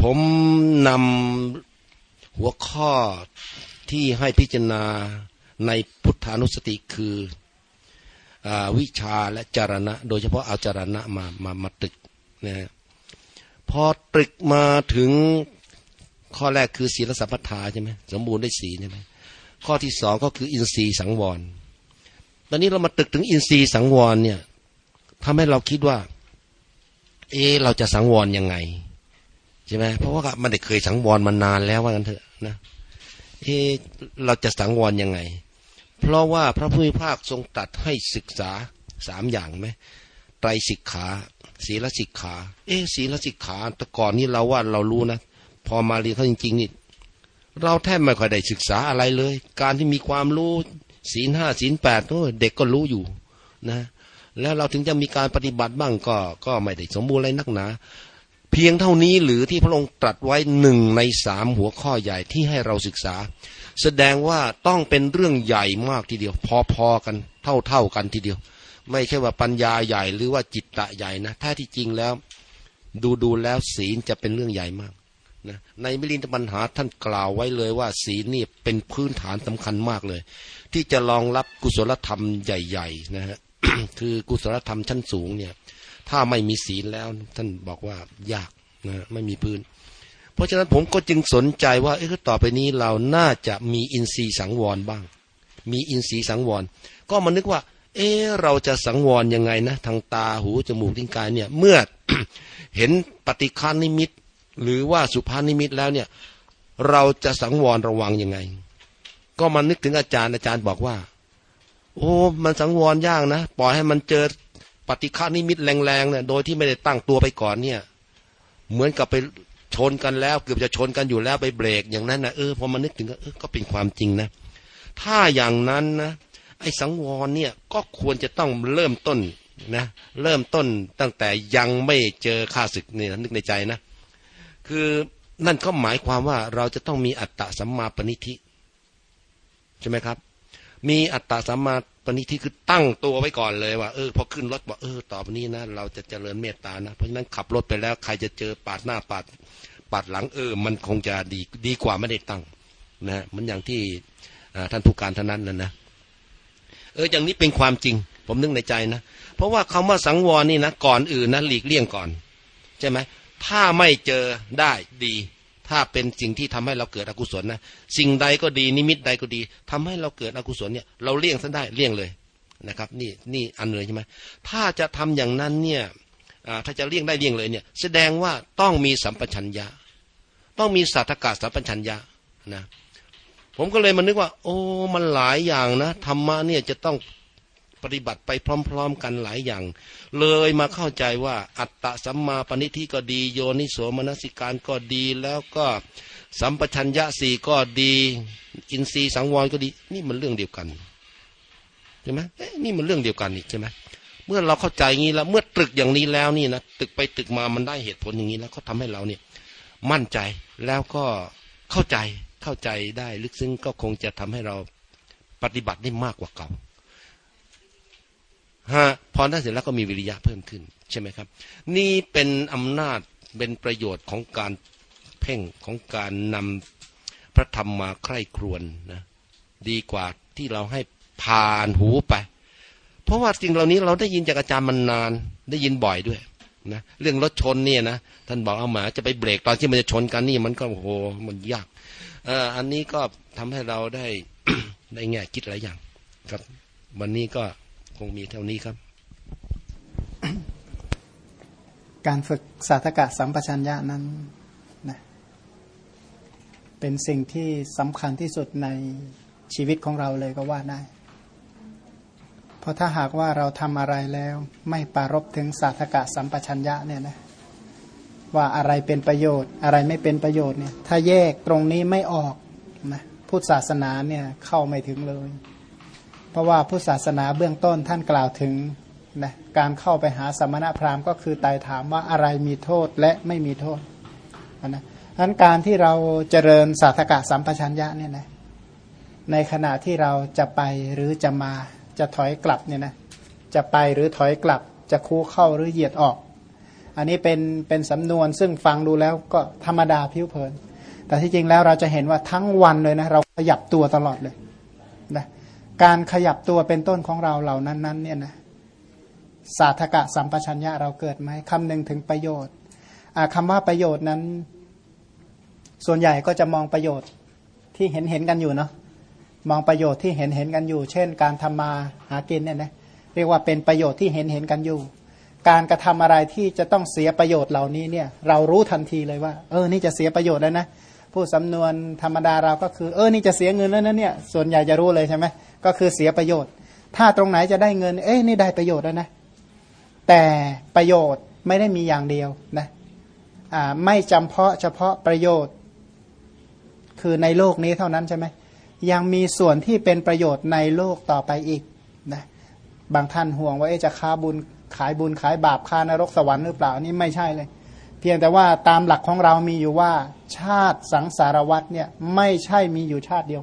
ผมนำหัวข้อที่ให้พิจารณาในพุทธานุสติคืออวิชาและจารณะ โดยเฉพาะเอาจารณะมามามาตึกนะพอตรึกมาถึงข้อแรกคือศีลสัมปทาใช่ไหมสมบูรณ์ได้สีใช่ไหมข้อที่สองก็คืออินทรีย์สังวร ตอนนี้เรามาตึกถึงอินทรีย์สังวรเนี่ยทำให้เราคิดว่า เอ เราจะสังวรยังไง ใช่ไหมเพราะว่ามันได้เคยสังวรมานานแล้วว่ากันเถอะนะเอเราจะสังวรยังไง เพราะว่าพระพุทธภาคทรงตรัสให้ศึกษาสามอย่างไหมไตรสิกขาศีลสิกขา เออศีลสิกขาแต่ก่อนนี้เราว่าเรารู้นะ พอมาเรียนเขาจริงๆนี่เราแทบไม่ค่อยได้ศึกษาอะไรเลย การที่มีความรู้ศีลห้าศีลแปดเด็กก็รู้อยู่นะ แล้วเราถึงจะมีการปฏิบัติบ้างก็ก็ไม่ได้สมบูรณ์อะไรนักหนา เพียงเท่านี้หรือที่พระองค์ตรัสไว้หนึ่งในสามหัวข้อใหญ่ที่ให้เราศึกษา แสดงว่าต้องเป็นเรื่องใหญ่มากทีเดียว พอๆกันเท่าๆกันทีเดียว ไม่ใช่ว่าปัญญาใหญ่หรือว่าจิตตะใหญ่นะแท้ที่จริงแล้ว ดูดูแล้วศีลจะเป็นเรื่องใหญ่มากนะในมิลินทปัญหาท่านกล่าวไว้เลยว่า ศีลนี่เป็นพื้นฐานสำคัญมากเลย ที่จะรองรับกุศลธรรมใหญ่ๆนะฮะคือกุศลธรรมชั้นสูงเนี่ย ถ้าไม่มีศีลแล้ว ท่านบอกว่ายากนะไม่มีพื้น เพราะฉะนั้นผมก็จึงสนใจว่าเออต่อไปนี้เราน่าจะมีอินทรีย์สังวรบ้าง มีอินทรีย์สังวร ก็มานึกว่า เออเราจะสังวรยังไงนะ ทางตาหูจมูกลิ้นกายเนี่ย เมื่อเห็นปฏิฆานิมิต หรือว่าสุภานิมิตแล้วเนี่ย เราจะสังวรระวังยังไง ก็มานึกถึงอาจารย์อาจารย์บอกว่า โอ้ มันสังวรยากนะ ปล่อยให้มันเจอ ปฏิฆานิมิตแรงๆเนี่ยโดยที่ไม่ได้ตั้งตัวไปก่อนเนี่ย เหมือนกับไปชนกันแล้ว เกือบจะชนกันอยู่แล้วไปเบรกอย่างนั้นนะเออพอมานึกถึงก็เออก็เป็นความจริงนะ ถ้าอย่างนั้นนะไอ้สังวรเนี่ยก็ควรจะต้องเริ่มต้นนะเริ่มต้นตั้งแต่ยังไม่เจอข้าศึกเนี่ยนึกในใจนะ คือนั่นก็หมายความว่าเราจะต้องมีอัตตะสัมมาปณิธิ ใช่ไหมครับ มีอัตตาสัมมา ปณิที่คือตั้งตัวไว้ก่อนเลยว่าเออพอขึ้นรถบอกเออต่อไปนี้นะเราจะเจริญเมตตานะ เพราะฉะนั้นขับรถไปแล้วใครจะเจอปาดหน้าปาดปาดหลังเออ มันคงจะดีดีกว่าไม่ได้ตั้งนะมันอย่างที่ท่านผู้การท่านนั้นนั่นนะเอออย่างนี้เป็นความจริง ผมนึกในใจนะ เพราะว่าคำว่าสังวรนี่นะก่อนอื่นนะหลีกเลี่ยงก่อน ใช่ไหมถ้าไม่เจอได้ดี ถ้าเป็นสิ่งที่ทำให้เราเกิดอกุศลนะสิ่งใดก็ดีนิมิตใดก็ดีทำให้เราเกิดอกุศลเนี่ยเราเลี่ยงซะได้เลี่ยงเลยนะครับ นี่นี่อันเลยใช่ไหมถ้าจะทำอย่างนั้นเนี่ยถ้าจะเลี่ยงได้เลี่ยงเลยเนี่ย แสดงว่าต้องมีสัมปชัญญะ ต้องมีสัทธกาสัมปชัญญะนะผมก็เลยมานึกว่า โอ้มันหลายอย่างนะธรรมะเนี่ยจะต้อง ปฏิบัติไปพร้อม ๆ กันหลายอย่าง เลยมาเข้าใจว่าอัตตะสัมมาปณิธิก็ดี โยนิโสมนสิการก็ดีแล้วก็สัมปชัญญะสี่ก็ดี อินทรีย์สังวรก็ดี นี่มันเรื่องเดียวกันใช่ไหมนี่มันเรื่องเดียวกันนี่ใช่ไหมเมื่อเราเข้าใจงี้แล้ว เมื่อตรึกอย่างนี้แล้วนี่นะตึกไปตึกมามันได้เหตุผลอย่างนี้แล้วก็ทำให้เราเนี่ย มั่นใจแล้วก็เข้าใจเข้าใจได้ลึกซึ้งก็คงจะทำให้เราปฏิบัติได้มากกว่าเก่า ฮะพอได้เสร็จแล้วก็มีวิริยะเพิ่มขึ้นใช่ไหมครับ นี่เป็นอำนาจเป็นประโยชน์ของการเพ่งของการนำพระธรรมมาใคร่ครวญนะดีกว่าที่เราให้ผ่านหูไป เพราะว่าสิ่งเหล่านี้เราได้ยินจากอาจารย์มันนานได้ยินบ่อยด้วยนะเรื่องรถชนเนี่ยนะท่านบอกเอาหมาจะไปเบรกตอนที่มันจะชนกันนี่มันก็โอ้โหมันยากเอ่ออันนี้ก็ทำให้เราได้ได้แง่คิดหลายอย่างครับ วันนี้ก็ คงมีเท่านี้ครับ การฝึกสาธกะสัมปชัญญะนั้นนะเป็นสิ่งที่สำคัญที่สุดในชีวิตของเราเลยก็ว่าได้ เพราะถ้าหากว่าเราทำอะไรแล้ว ไม่ปารบถึงสาธกะสัมปชัญญะเนี่ยนะว่าอะไรเป็นประโยชน์ อะไรไม่เป็นประโยชน์เนี่ย ถ้าแยกตรงนี้ไม่ออกนะพุทธศาสนาเนี่ยเข้าไม่ถึงเลย เพราะว่าพุทธศาสนาเบื้องต้นท่านกล่าวถึงนะการเข้าไปหาสมณพราหมณ์ก็คือไต่ถามว่าอะไรมีโทษและไม่มีโทษนะดังนั้นการที่เราเจริญสาธกะสัมปชัญญะเนี่ยนะในขณะที่เราจะไปหรือจะมาจะถอยกลับเนี่ยนะจะไปหรือถอยกลับ จะคู่เข้าหรือเหยียดออก อันนี้เป็นเป็นสำนวนซึ่งฟังดูแล้วก็ธรรมดาผิวเผิน แต่ที่จริงแล้วเราจะเห็นว่าทั้งวันเลยนะเราขยับตัวตลอดเลย การขยับตัวเป็นต้นของเราเหล่านั้นๆเนี่ยนะสาธกะสัมปชัญญะเราเกิดไหมคำหนึ่งถึงประโยชน์คำว่าประโยชน์นั้น ส่วนใหญ่ก็จะมองประโยชน์ที่เห็นเห็นกันอยู่เนาะมองประโยชน์ที่เห็นเห็นกันอยู่ เช่น การทำมาหากินเนี่ยนะเรียกว่าเป็นประโยชน์ที่เห็นเห็นกันอยู่ การกระทำอะไรที่จะต้องเสียประโยชน์เหล่านี้เนี่ย เรารู้ทันทีเลยว่า เออนี่จะเสียประโยชน์แล้วนะผู้สำนวนธรรมดาเราก็คือ เออนี่จะเสียเงินแล้วนะเนี่ยส่วนใหญ่จะรู้เลยใช่ไหม ก็คือเสียประโยชน์ ถ้าตรงไหนจะได้เงิน เอ้ยนี่ได้ประโยชน์แล้วนะ แต่ประโยชน์ไม่ได้มีอย่างเดียวนะอ่าไม่จำเพาะเฉพาะประโยชน์ คือในโลกนี้เท่านั้นใช่ไหมยังมีส่วนที่เป็นประโยชน์ในโลกต่อไปอีกนะบางท่านห่วงว่าจะค้าบุญขายบุญขายบาปค้านรกสวรรค์หรือเปล่านี่ไม่ใช่เลย เพียงแต่ว่าตามหลักของเรามีอยู่ว่า ชาติสังสารวัตเนี่ยไม่ใช่มีอยู่ชาติเดียว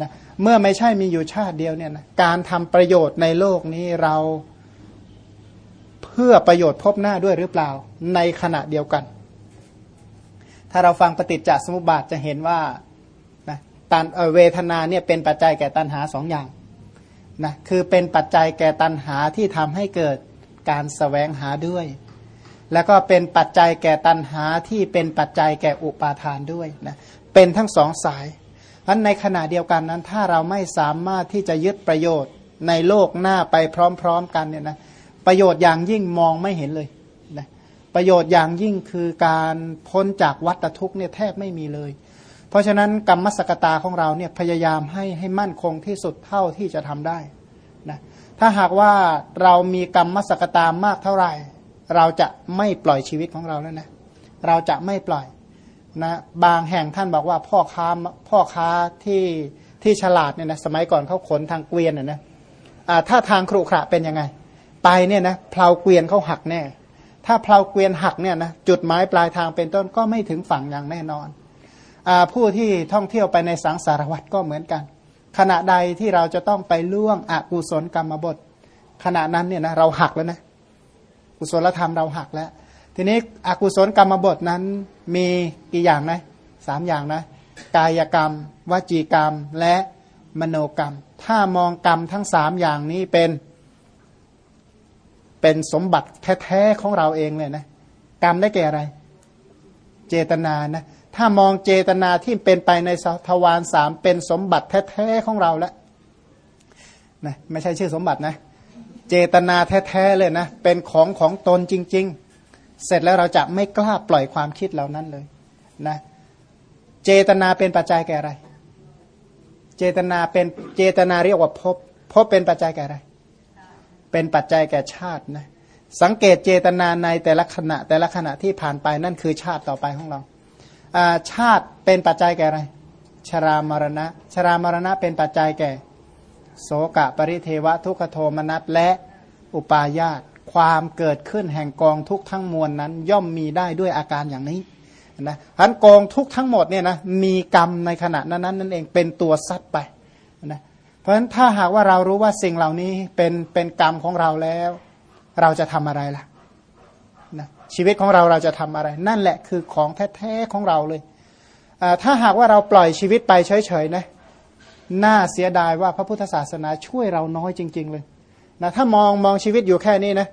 นะ เมื่อไม่ใช่มีอยู่ชาติเดียวเนี่ยนะการทำประโยชน์ในโลกนี้เราเพื่อประโยชน์พบหน้าด้วยหรือเปล่า ในขณะเดียวกัน ถ้าเราฟังปฏิจจสมุปบาทจะเห็นว่าตันเวทนาเนี่ยเป็นปัจจัยแก่ตันหาสองอย่างนะคือเป็นปัจจัยแก่ตันหาที่ทำให้เกิดการสแสวงหาด้วย แล้วก็เป็นปัจจัยแก่ตันหาที่เป็นปัจจัยแก่อุปาทานด้วยนะเป็นทั้งสองสาย พราะในขณะเดียวกันนั้น ถ้าเราไม่สามารถที่จะยึดประโยชน์ในโลกหน้าไปพร้อมๆกันเนี่ยนะประโยชน์อย่างยิ่งมองไม่เห็นเลยนะประโยชน์อย่างยิ่งคือการพ้นจากวัฏทุกข์เนี่ยแทบไม่มีเลย เพราะฉะนั้นกรรมสกตาของเราเนี่ยพยายามให้ให้มั่นคงที่สุดเท่าที่จะทำได้นะถ้าหากว่าเรามีกรรมสกตามากเท่าไหร่ เราจะไม่ปล่อยชีวิตของเราแล้วนะเราจะไม่ปล่อย นะบางแห่งท่านบอกว่าพ่อค้าพ่อค้าที่ที่ฉลาดเนี่ยนะสมัยก่อนเขาขนทางเกวียนนะนะถ้าทางครุขระเป็นยังไง ไปเนี่ยนะเพลาเกวียนเขาหักแน่ ถ้าเพลาเกวียนหักเนี่ยนะจุดหมายปลายทางเป็นต้นก็ไม่ถึงฝั่งอย่างแน่นอนผู้ที่ท่องเที่ยวไปในสังสารวัตรก็เหมือนกัน ขณะใดที่เราจะต้องไปล่วงอกุศลกรรมบท ขณะนั้นเนี่ยนะเราหักแล้วนะกุศลธรรมเราหักแล้ว ทีนี้อกุศลกรรมบทนั้นมีกี่อย่างนะสามอย่างนะกายกรรม วจีกรรมและมโนกรรม ถ้ามองกรรมทั้งสามอย่างนี้เป็นเป็นสมบัติแท้ๆของเราเองเลยนะกรรมได้แก่อะไร เจตนานะถ้ามองเจตนาที่เป็นไปในทวารสามเป็นสมบัติแท้ๆของเราแล้วนะไม่ใช่ชื่อสมบัตินะ เจตนาแท้ๆเลยนะเป็นของของตนจริง ๆ เสร็จแล้วเราจะไม่กล้าปล่อยความคิดเหล่านั้นเลยนะเจตนาเป็นปัจจัยแก่อะไร เจตนาเป็นเจตนาเรียกว่าพบพบเป็นปัจจัยแก่อะไร เป็นปัจจัยแก่ชาตินะสังเกตเจตนาในแต่ละขณะ แต่ละขณะที่ผ่านไปนั่นคือชาติต่อไปของเราชาติเป็นปัจจัยแก่อะไร ชรามรณะ ชรามรณะเป็นปัจจัยแก่ โสกะปริเทวะทุกขโทมนัสและอุปาญาต ความเกิดขึ้นแห่งกองทุกทั้งมวลนั้น ย่อมมีได้ด้วยอาการอย่างนี้นะพันกองทุกทั้งหมดเนี่ยนะมีกรรมในขณะนั้นนั่นเองเป็นตัวซัดไปนะเพราะฉะนั้นถ้าหากว่าเรารู้ว่าสิ่งเหล่านี้เป็นเป็นกรรมของเราแล้ว เราจะทำอะไรล่ะนะชีวิตของเราเราจะทำอะไร นั่นแหละคือของแท้ๆของเราเลยถ้าหากว่าเราปล่อยชีวิตไปเฉยๆนะน่าเสียดายว่าพระพุทธศาสนาช่วยเราน้อยจริง ๆ เลยนะถ้ามองมองชีวิตอยู่แค่นี้นะ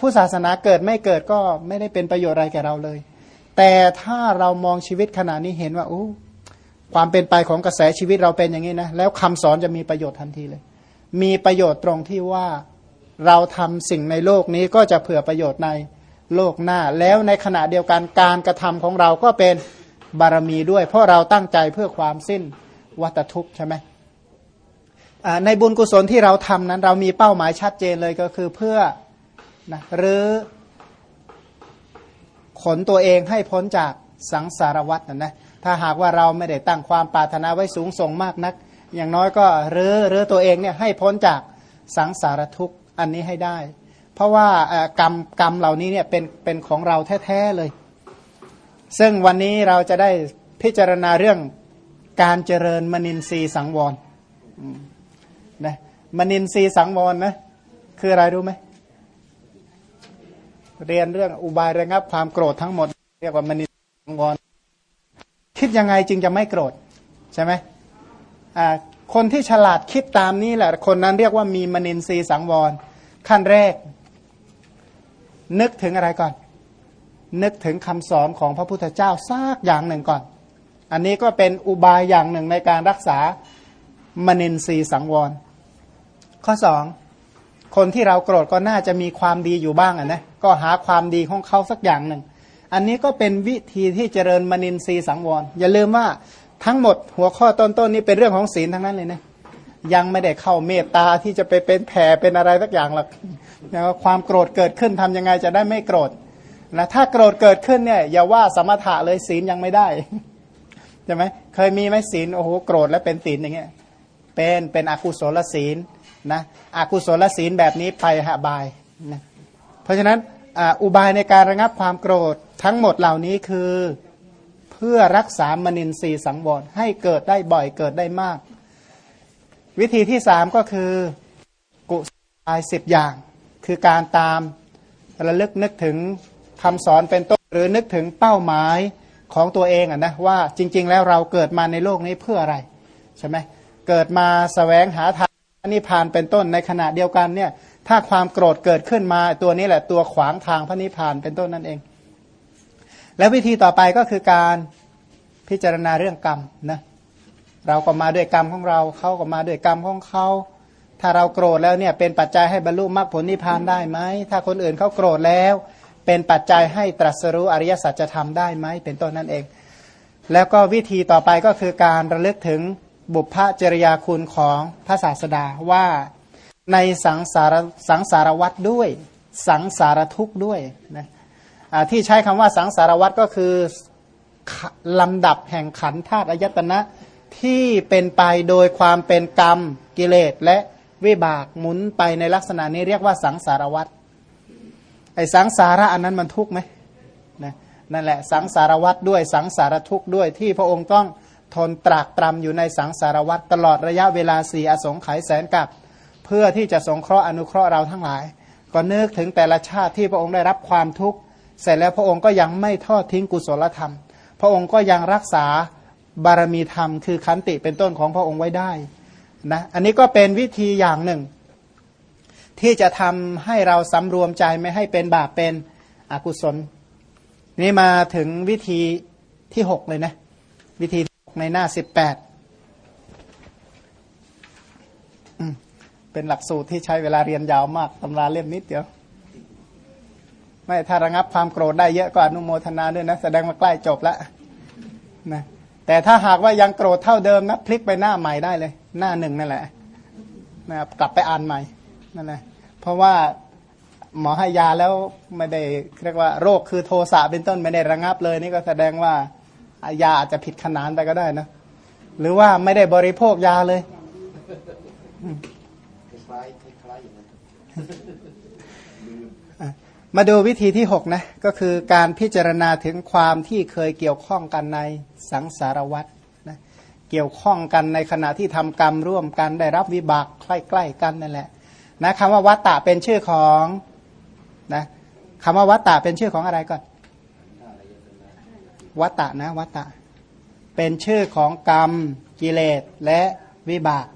ผู้ศาสนาเกิดไม่เกิดก็ไม่ได้เป็นประโยชน์อะไรแก่เราเลย แต่ถ้าเรามองชีวิตขณะนี้เห็นว่าโอ้ความเป็นไปของกระแสชีวิตเราเป็นอย่างนี้นะแล้วคำสอนจะมีประโยชน์ทันทีเลย มีประโยชน์ตรงที่ว่าเราทำสิ่งในโลกนี้ก็จะเผื่อประโยชน์ในโลกหน้า แล้วในขณะเดียวกันการกระทำของเราก็เป็นบารมีด้วย เพราะเราตั้งใจเพื่อความสิ้นวัตทุกข์ใช่ไหมในบุญกุศลที่เราทำนั้น เรามีเป้าหมายชัดเจนเลยก็คือเพื่อ นะหรือขนตัวเองให้พ้นจากสังสารวัฏนะนะถ้าหากว่าเราไม่ได้ตั้งความปรารถนาไว้สูงส่งมากนัก อย่างน้อยก็เรือเรือตัวเองเนี่ยให้พ้นจากสังสารทุกข์อันนี้ให้ได้ เพราะว่ากรรมกรรมเหล่านี้เนี่ยเป็นเป็นของเราแท้ๆเลย ซึ่งวันนี้เราจะได้พิจารณาเรื่องการเจริญมนินทรีสังวรนะมนินทรีสังวรนะคืออะไรรู้ไหม เรียนเรื่องอุบายระงับความโกรธทั้งหมด เรียกว่ามณีสังวรคิดยังไงจึงจะไม่โกรธใช่ไหมอ่าคนที่ฉลาดคิดตามนี้แหละ คนนั้นเรียกว่ามีมณีสีสังวร ขั้นแรก นึกถึงอะไรก่อน นึกถึงคำสอนของพระพุทธเจ้าซากอย่างหนึ่งก่อน อันนี้ก็เป็นอุบายอย่างหนึ่งในการรักษามณีสีสังวร ข้อสอง คนที่เราโกรธก็น่าจะมีความดีอยู่บ้างอะนะก็หาความดีของเขาสักอย่างหนึ่ง อันนี้ก็เป็นวิธีที่เจริญมนินทรีย์สังวร อย่าลืมว่าทั้งหมดหัวข้อต้นๆนี้เป็นเรื่องของศีลทั้งนั้นเลยนะยังไม่ได้เข้าเมตตาที่จะไปเป็นแผ่เป็นอะไรสักอย่างหรอกนะความโกรธเกิดขึ้นทำยังไงจะได้ไม่โกรธนะถ้าโกรธเกิดขึ้นเนี่ยอย่าว่าสมถะเลยศีลยังไม่ได้ใช่ไหมเคยมีไหมศีลโอ้โหโกรธแล้วเป็นศีลอย่างเงี้ยเป็นเป็นอกุศลศีล นะอกุศลศีลแบบนี้ไปหาบายนะเพราะฉะนั้นอุบายในการระงับความโกรธทั้งหมดเหล่านี้คือเพื่อรักษามนินทรีย์สังวรให้เกิดได้บ่อยเกิดได้มาก วิธีที่สามก็คือกุศลสิบอย่าง คือการตามระลึกนึกถึงคำสอนเป็นต้นหรือนึกถึงเป้าหมายของตัวเองอะนะว่าจริง ๆ แล้วเราเกิดมาในโลกนี้เพื่ออะไรใช่ไหมเกิดมาสแสวงหาทาง นิพพานเป็นต้นในขณะเดียวกันเนี่ยถ้าความโกรธเกิดขึ้นมาตัวนี้แหละตัวขวางทางพระนิพพานเป็นต้นนั่นเอง แล้ววิธีต่อไปก็คือการพิจารณาเรื่องกรรมนะเราก็มาด้วยกรรมของเราเขาก็มาด้วยกรรมของเขาถ้าเราโกรธแล้วเนี่ยเป็นปัจจัยให้บรรลุมรรคผลนิพพานได้ไหมถ้าคนอื่นเขาโกรธแล้ว เป็นปัจจัยให้ตรัสรู้อริยสัจจะทำได้ไหมเป็นต้นนั่นเอง แล้วก็วิธีต่อไปก็คือการระลึกถึง บุพจริยาคุณของพระศาสดาว่าในสังสารสังสารวัตด้วย สังสารทุกข์ด้วยนะที่ใช้คำว่าสังสารวัตก็คือลำดับแห่งขันธาตุอายตนะที่เป็นไปโดยความเป็นกรรมกิเลสและวิบากหมุนไปในลักษณะนี้เรียกว่าสังสารวัตไอ้สังสาระอันนั้นมันทุกข์ไหมนะนั่นแหละสังสารวัตด้วยสังสารทุกข์ด้วยที่พระองค์ต้อง ทนตรากตรำอยู่ในสังสารวัตรตลอดระยะเวลาสี่อสงไขยแสนกับ เพื่อที่จะสงเคราะห์อนุเคราะห์เราทั้งหลาย ก็นึกถึงแต่ละชาติที่พระองค์ได้รับความทุกข์เสร็จแล้วพระองค์ก็ยังไม่ทอดทิ้งกุศลธรรม พระองค์ก็ยังรักษาบารมีธรรม คือขันติเป็นต้นของพระองค์ไว้ได้นะอันนี้ก็เป็นวิธีอย่างหนึ่ง ที่จะทำให้เราสำรวมใจไม่ให้เป็นบาปเป็นอกุศล นี่มาถึงวิธีที่หกเลยนะ วิธี ในหน้าสิบแปดเป็นหลักสูตรที่ใช้เวลาเรียนยาวมากตำราเล่มนิดเดียว ไม่ถ้าระงับความโกรธได้เยอะก็อนุโมทนาด้วยนะ แสดงว่าใกล้จบแล้วนะแต่ถ้าหากว่ายังโกรธเท่าเดิมนะพลิกไปหน้าใหม่ได้เลย หน้าหนึ่งนั่นแหละนะกลับไปอ่านใหม่นั่นแหละเพราะว่าหมอให้ยาแล้วไม่ได้เรียกว่า โรคคือโทสะเป็นต้นไม่ได้ระงับเลยนี่ก็แสดงว่า ยาอาจจะผิดขนานไปก็ได้นะ หรือว่าไม่ได้บริโภคยาเลยมาดูวิธีที่หกนะ ก็คือการพิจารณาถึงความที่เคยเกี่ยวข้องกันในสังสารวัตรนะเกี่ยวข้องกันในขณะที่ทำกรรมร่วมกันได้รับวิบากใกล้ๆกันนั่นแหละนะคำว่าวัตตะเป็นชื่อของนะคำว่าวัตตะเป็นชื่อของอะไรก่อน วัตตะนะวัตตะ เป็นชื่อของกรรมกิเลสและวิบาก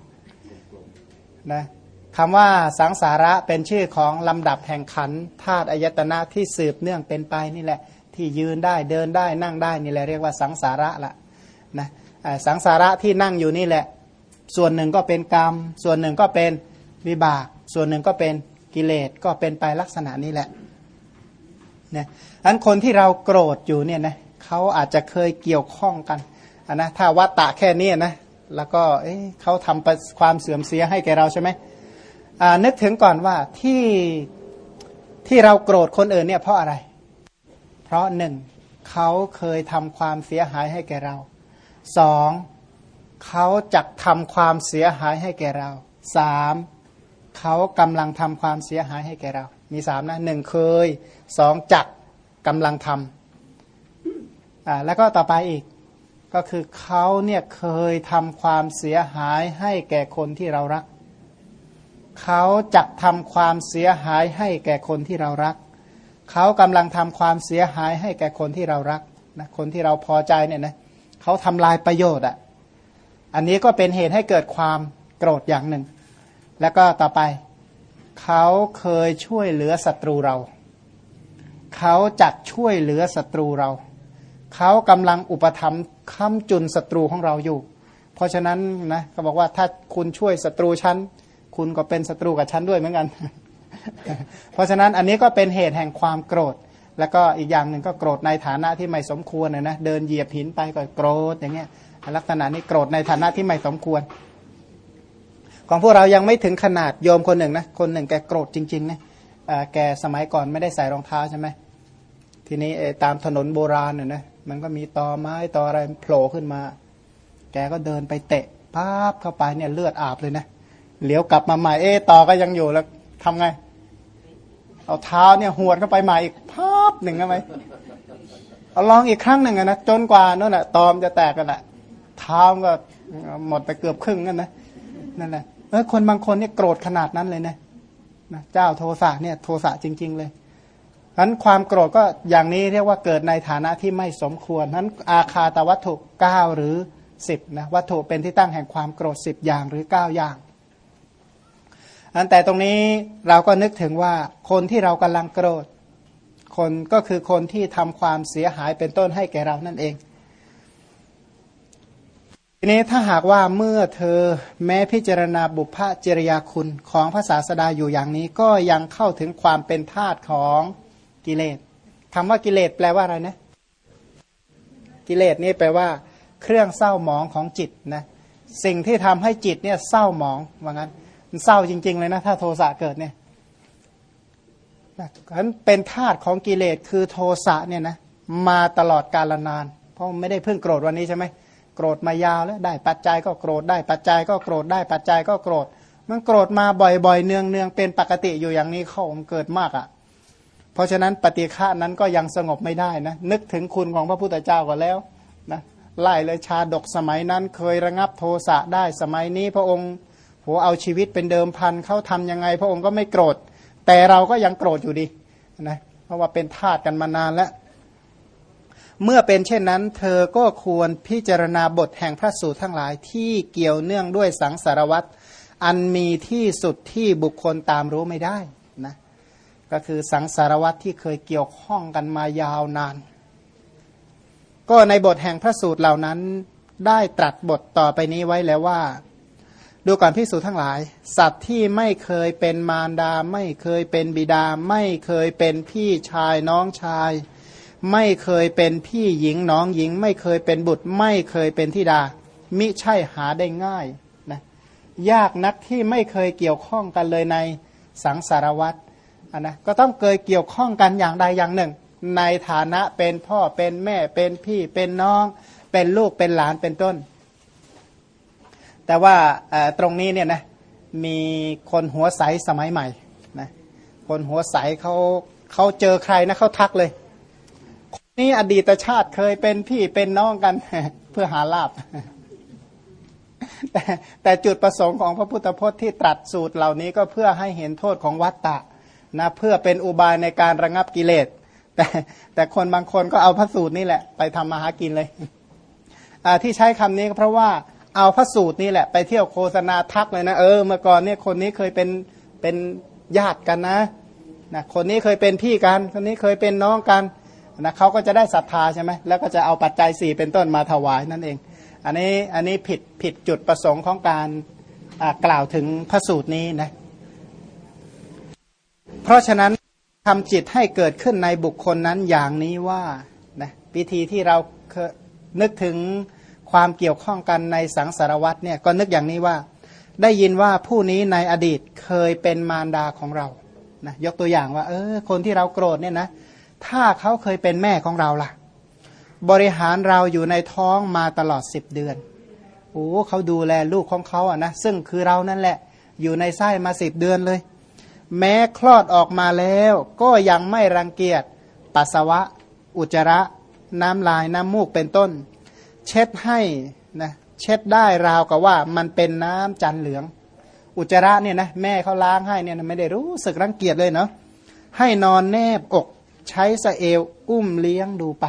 นะคำว่าสังสาระเป็นชื่อของลำดับแห่งขันธาตุอายตนะที่สืบเนื่องเป็นไปนี่แหละ ที่ยืนได้เดินได้นั่งได้นี่แหละเรียกว่าสังสาระละนะสังสาระที่นั่งอยู่นี่แหละ ส่วนหนึ่งก็เป็นกรรม ส่วนหนึ่งก็เป็นวิบาก ส่วนหนึ่งก็เป็นกิเลสก็เป็นไปลักษณะนี้แหละนี่ยอันคนที่เราโกรธอยู่เนี่ยนะ เขาอาจจะเคยเกี่ยวข้องกันนนะถ้าวัตตะแค่นี้นะแล้วก็เเขาทำความเสื่อมเสียให้แกเราใช่ไหมนึกถึงก่อนว่าที่ที่เราโกรธคนอื่นเนี่ยเพราะอะไร เพราะหนึ่งเขาเคยทำความเสียหายให้แก่เราสองเขาจักทำความเสียหายให้แก่เราสามเขากำลังทำความเสียหายให้แก่เรา มีสามนะหนึ่งเคยสองจักกำลังทำ อ่าแล้วก็ต่อไปอีกก็คือเขาเนี่ยเคยทำความเสียหายให้แก่คนที่เรารัก เขาจะทำความเสียหายให้แก่คนที่เรารัก เขากำลังทำความเสียหายให้แก่คนที่เรารักนะคนที่เราพอใจเนี่ยนะเขาทำลายประโยชน์อะอันนี้ก็เป็นเหตุให้เกิดความโกรธอย่างหนึ่ง แล้วก็ต่อไป เขาเคยช่วยเหลือศัตรูเรา เขาจัดช่วยเหลือศัตรูเรา เขากำลังอุปถัมภ์ค้ำจุนศัตรูของเราอยู่ เพราะฉะนั้นนะเขาบอกว่าถ้าคุณช่วยศัตรูฉันคุณก็เป็นศัตรูกับฉันด้วยเหมือนกัน เพราะฉะนั้นอันนี้ก็เป็นเหตุแห่งความโกรธ แล้วก็อีกอย่างหนึ่งก็โกรธในฐานะที่ไม่สมควรนะนะเดินเหยียบหินไปก็โกรธอย่างเงี้ยลักษณะนี้โกรธในฐานะที่ไม่สมควร ของพวกเรายังไม่ถึงขนาดโยมคนหนึ่งนะคนหนึ่งแกโกรธจริงๆนะแกสมัยก่อนไม่ได้ใส่รองเท้าใช่ไหมทีนี้ตามถนนโบราณเนี่ยนะ มันก็มีตอไม้ตออะไรโผล่ขึ้นมา แกก็เดินไปเตะภาพเข้าไปเนี่ยเลือดอาบเลยนะเหลียวกลับมาใหม่เอ๊ตอก็ยังอยู่แล้วทำไง เอาเท้าเนี่ยหวดเข้าไปใหม่อีกภาพหนึ่งเข้าไปเอาลองอีกครั้งหนึ่งนะจนกว่านั่นแหละตอมจะแตกกันแหละเท้าก็หมดไปเกือบครึ่งกันนะนั่นแหละเออคนบางคนเนี่ยโกรธขนาดนั้นเลยนะนะเจ้าโทสะเนี่ยโทสะจริง ๆ เลย นั้นความโกรธก็อย่างนี้เรียกว่าเกิดในฐานะที่ไม่สมควรนั้นอาคาตวัตถุเก้าหรือสิบนะวัตถุเป็นที่ตั้งแห่งความโกรธสิบอย่างหรือเก้าอย่าง อันแต่ตรงนี้เราก็นึกถึงว่าคนที่เรากำลังโกรธ คนก็คือคนที่ทำความเสียหายเป็นต้นให้แก่เรานั่นเอง ทีนี้ถ้าหากว่าเมื่อเธอแม้พิจารณาบุพจริยาคุณของภาษาสดาอยู่อย่างนี้ก็ยังเข้าถึงความเป็นธาตุของ กิเลสคำว่ากิเลสแปลว่าอะไรนะ กิเลสนี่แปลว่า เครื่องเศร้าหมองของจิตนะสิ่งที่ทำให้จิตเนี่ยเศร้าหมองว่างั้น มันเศร้าจริง ๆ เลยนะ ถ้าโทสะเกิดเนี่ยนั้นเป็นธาตุของกิเลสคือโทสะเนี่ยนะมาตลอดกาลนาน เพราะไม่ได้เพิ่งโกรธวันนี้ใช่ไหมโกรธมายาวแล้วได้ปัจจัยก็โกรธได้ปัจจัยก็โกรธได้ปัจจัยก็โกรธ มันโกรธมาบ่อยๆ เนืองๆเป็นปกติอยู่อย่างนี้เขาเกิดมากอะ่ะ เพราะฉะนั้นปฏิฆานั้นก็ยังสงบไม่ได้นะนึกถึงคุณของพระพุทธเจ้าก็แล้วนะไล่เลยชาดกสมัยนั้นเคยระงับโทสะได้สมัยนี้พระองค์โหเอาชีวิตเป็นเดิมพันเขาทํำยังไง พระองค์ก็ไม่โกรธ แต่เราก็ยังโกรธอยู่ดีนะเพราะว่าเป็นทาสกันมานานแล้ว เมื่อเป็นเช่นนั้น เธอก็ควรพิจารณาบทแห่งพระสูตรทั้งหลายที่เกี่ยวเนื่องด้วยสังสารวัตรอันมีที่สุดที่บุคคลตามรู้ไม่ได้ ก็คือสังสารวัตรที่เคยเกี่ยวข้องกันมายาวนาน ก็ในบทแห่งพระสูตรเหล่านั้นได้ตรัสบทต่อไปนี้ไว้แล้วว่า ดูก่อนพิสูจทั้งหลาย สัตว์ที่ไม่เคยเป็นมารดา ไม่เคยเป็นบิดา ไม่เคยเป็นพี่ชายน้องชาย ไม่เคยเป็นพี่หญิงน้องหญิง ไม่เคยเป็นบุตร ไม่เคยเป็นธิดา มิใช่หาได้ง่ายนะยากนักที่ไม่เคยเกี่ยวข้องกันเลยในสังสารวัตร นะก็ต้องเคยเกี่ยวข้องกันอย่างใดอย่างหนึ่ง ในฐานะเป็นพ่อเป็นแม่เป็นพี่เป็นน้อง เป็นลูกเป็นหลานเป็นต้น แต่ว่าตรงนี้เนี่ยนะมีคนหัวใสสมัยใหม่นะคนหัวใสเขาเขาเจอใครนะเขาทักเลยคนี่อดีตชาติเคยเป็นพี่เป็นน้องกัน เพื่อหาลาบแต่แต่จุดประสงค์ของพระพุทธพจน์ที่ตรัสสูตรเหล่านี้ก็เพื่อให้เห็นโทษของวัตตะ นะเพื่อเป็นอุบายในการระงับกิเลส แต่แต่คนบางคนก็เอาพระสูตรนี่แหละ ไปทำมาหากินเลยที่ใช้คำนี้ก็เพราะว่าเอาพระสูตรนี่แหละไปเที่ยวโฆษณาทักเลยนะเออเมื่อก่อนเนี่ยคนนี้เคยเป็นเป็นญาติกันนะนะคนนี้เคยเป็นพี่กัน คนนี้เคยเป็นน้องกันนะเขาก็จะได้ศรัทธาใช่ไหมแล้วก็จะเอาปัจจัยสี่เป็นต้นมาถวายนั่นเอง อันนี้อันนี้ผิดผิดจุดประสงค์ของการกล่าวถึงพระสูตรนี้นะ เพราะฉะนั้นทำจิตให้เกิดขึ้นในบุคคลนั้นอย่างนี้ว่านะวิธีที่เรานึกถึงความเกี่ยวข้องกันในสังสารวัตเนี่ยก็นึกอย่างนี้ว่า ได้ยินว่าผู้นี้ในอดีตเคยเป็นมารดาของเรานะยกตัวอย่างว่า เออ คนที่เราโกรธเนี่ยนะ ถ้าเขาเคยเป็นแม่ของเราล่ะ บริหารเราอยู่ในท้องมาตลอดสิบเดือนโอ้เขาดูแลลูกของเขาอะนะซึ่งคือเรานั่นแหละ อยู่ในไส้มาสิบเดือนเลย แม้คลอดออกมาแล้ว ก็ยังไม่รังเกียจปัสสาวะ อุจจาระ น้ำลายน้ำมูกเป็นต้น เช็ดให้นะเช็ดได้ราวกับว่ามันเป็นน้ำจันเหลือง อุจจาระเนี่ยนะแม่เขาล้างให้เนี่ยไม่ได้รู้สึกรังเกียจเลยเนาะให้นอนแนบอกใช้สะเอวอุ้มเลี้ยงดูไป